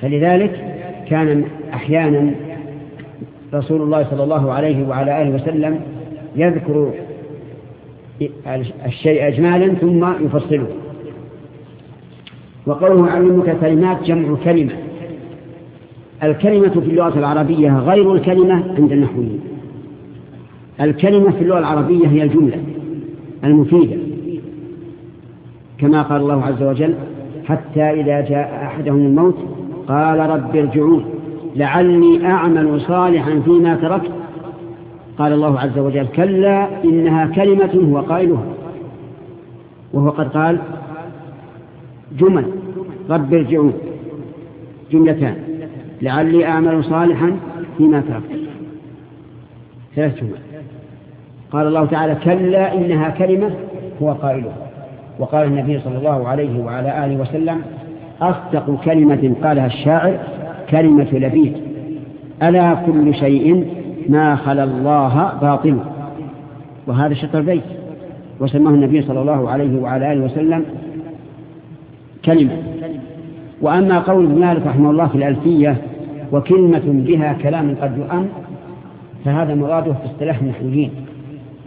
فلذلك كان أحيانا رسول الله صلى الله عليه وعلى آله وسلم يذكر الشيء أجمالا ثم يفصله. وقوله أعلمك كلمات جمع كلمة. الكلمة في اللغة العربية غير الكلمة عند النحويين. الكلمة في اللغة العربية هي الجملة المفيدة. كما قال الله عز وجل حتى إذا جاء أحدهم الموت قال رب ارجعون. لعلي أعمل صالحا فيما تركت قال الله عز وجل كلا إنها كلمة هو قائلها. وهو قد قال جمل رب ارجعون. جملتان. لعلي أعمل صالحا فيما تركت. ثلاث جمل. قال الله تعالى كلا إنها كلمة هو قائلها. وقال النبي صلى الله عليه وعلى آله وسلم أصدق كلمة قالها الشاعر كلمة لبيد ألا كل شيء ما خلا الله باطل وهذا شطر البيت. وسماه النبي صلى الله عليه وعلى آله وسلم كلمة. وأما قول ابن مالك رحمه الله في الألفية وكلمة بها كلام قد يؤم فهذا مراده في اصطلاح النحويين.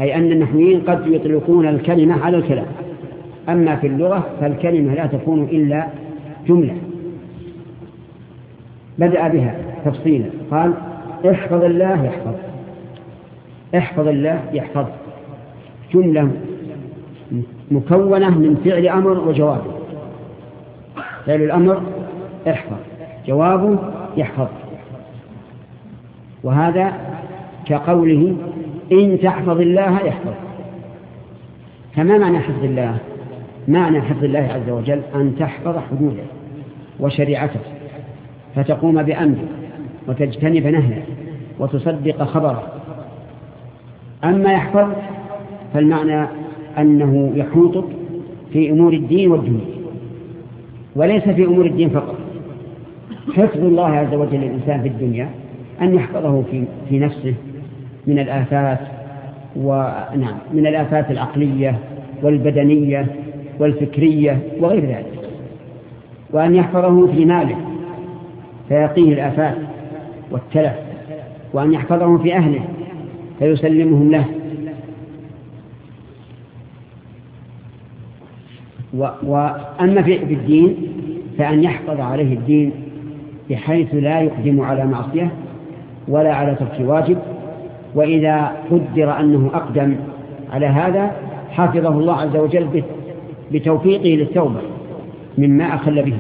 أي أن النحويين قد يطلقون الكلمة على الكلام. أما في اللغة فالكلمة لا تكون إلا جملة. بدأ بها تفصيلا. قال احفظ الله يحفظ احفظ الله يحفظ جملة مكونة من فعل أمر وجواب. فعل الأمر احفظ جوابه يحفظ. وهذا كقوله إن تحفظ الله يحفظ فما معنى حفظ الله؟ معنى حفظ الله عز وجل أن تحفظ حدوده وشريعته فتقوم بأمره. وتجتنب نهيه وتصدق خبره. أما يحفظ فالمعنى أنه يحوطك في أمور الدين والدنيا وليس في أمور الدين فقط. حفظ الله عز وجل للإنسان في الدنيا أن يحفظه في, في نفسه من الآفات ونعم من الآفات العقلية والبدنية والفكرية وغير ذلك. وأن يحفظه في ماله فيقيه الآفات. والتلف وأن يحفظه في أهله فيسلمهم له. وأما في الدين فأن يحفظ عليه الدين بحيث لا يقدم على معصية ولا على ترك واجب وإذا قدر أنه أقدم على هذا حفظه الله عز وجل بتوفيقه للتوبة مما أخل به.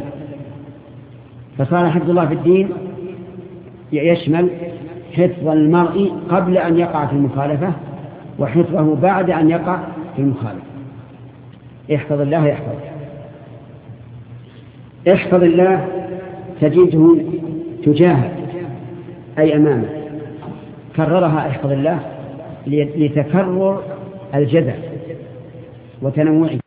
فصار حفظ الله في الدين يشمل حفظ المرء قبل أن يقع في المخالفة وحفظه بعد أن يقع في المخالفة. احفظ الله يحفظ احفظ الله تجده تجاهك أي أمامك. كررها احفظ الله لتكرر الجزع وتنوعه.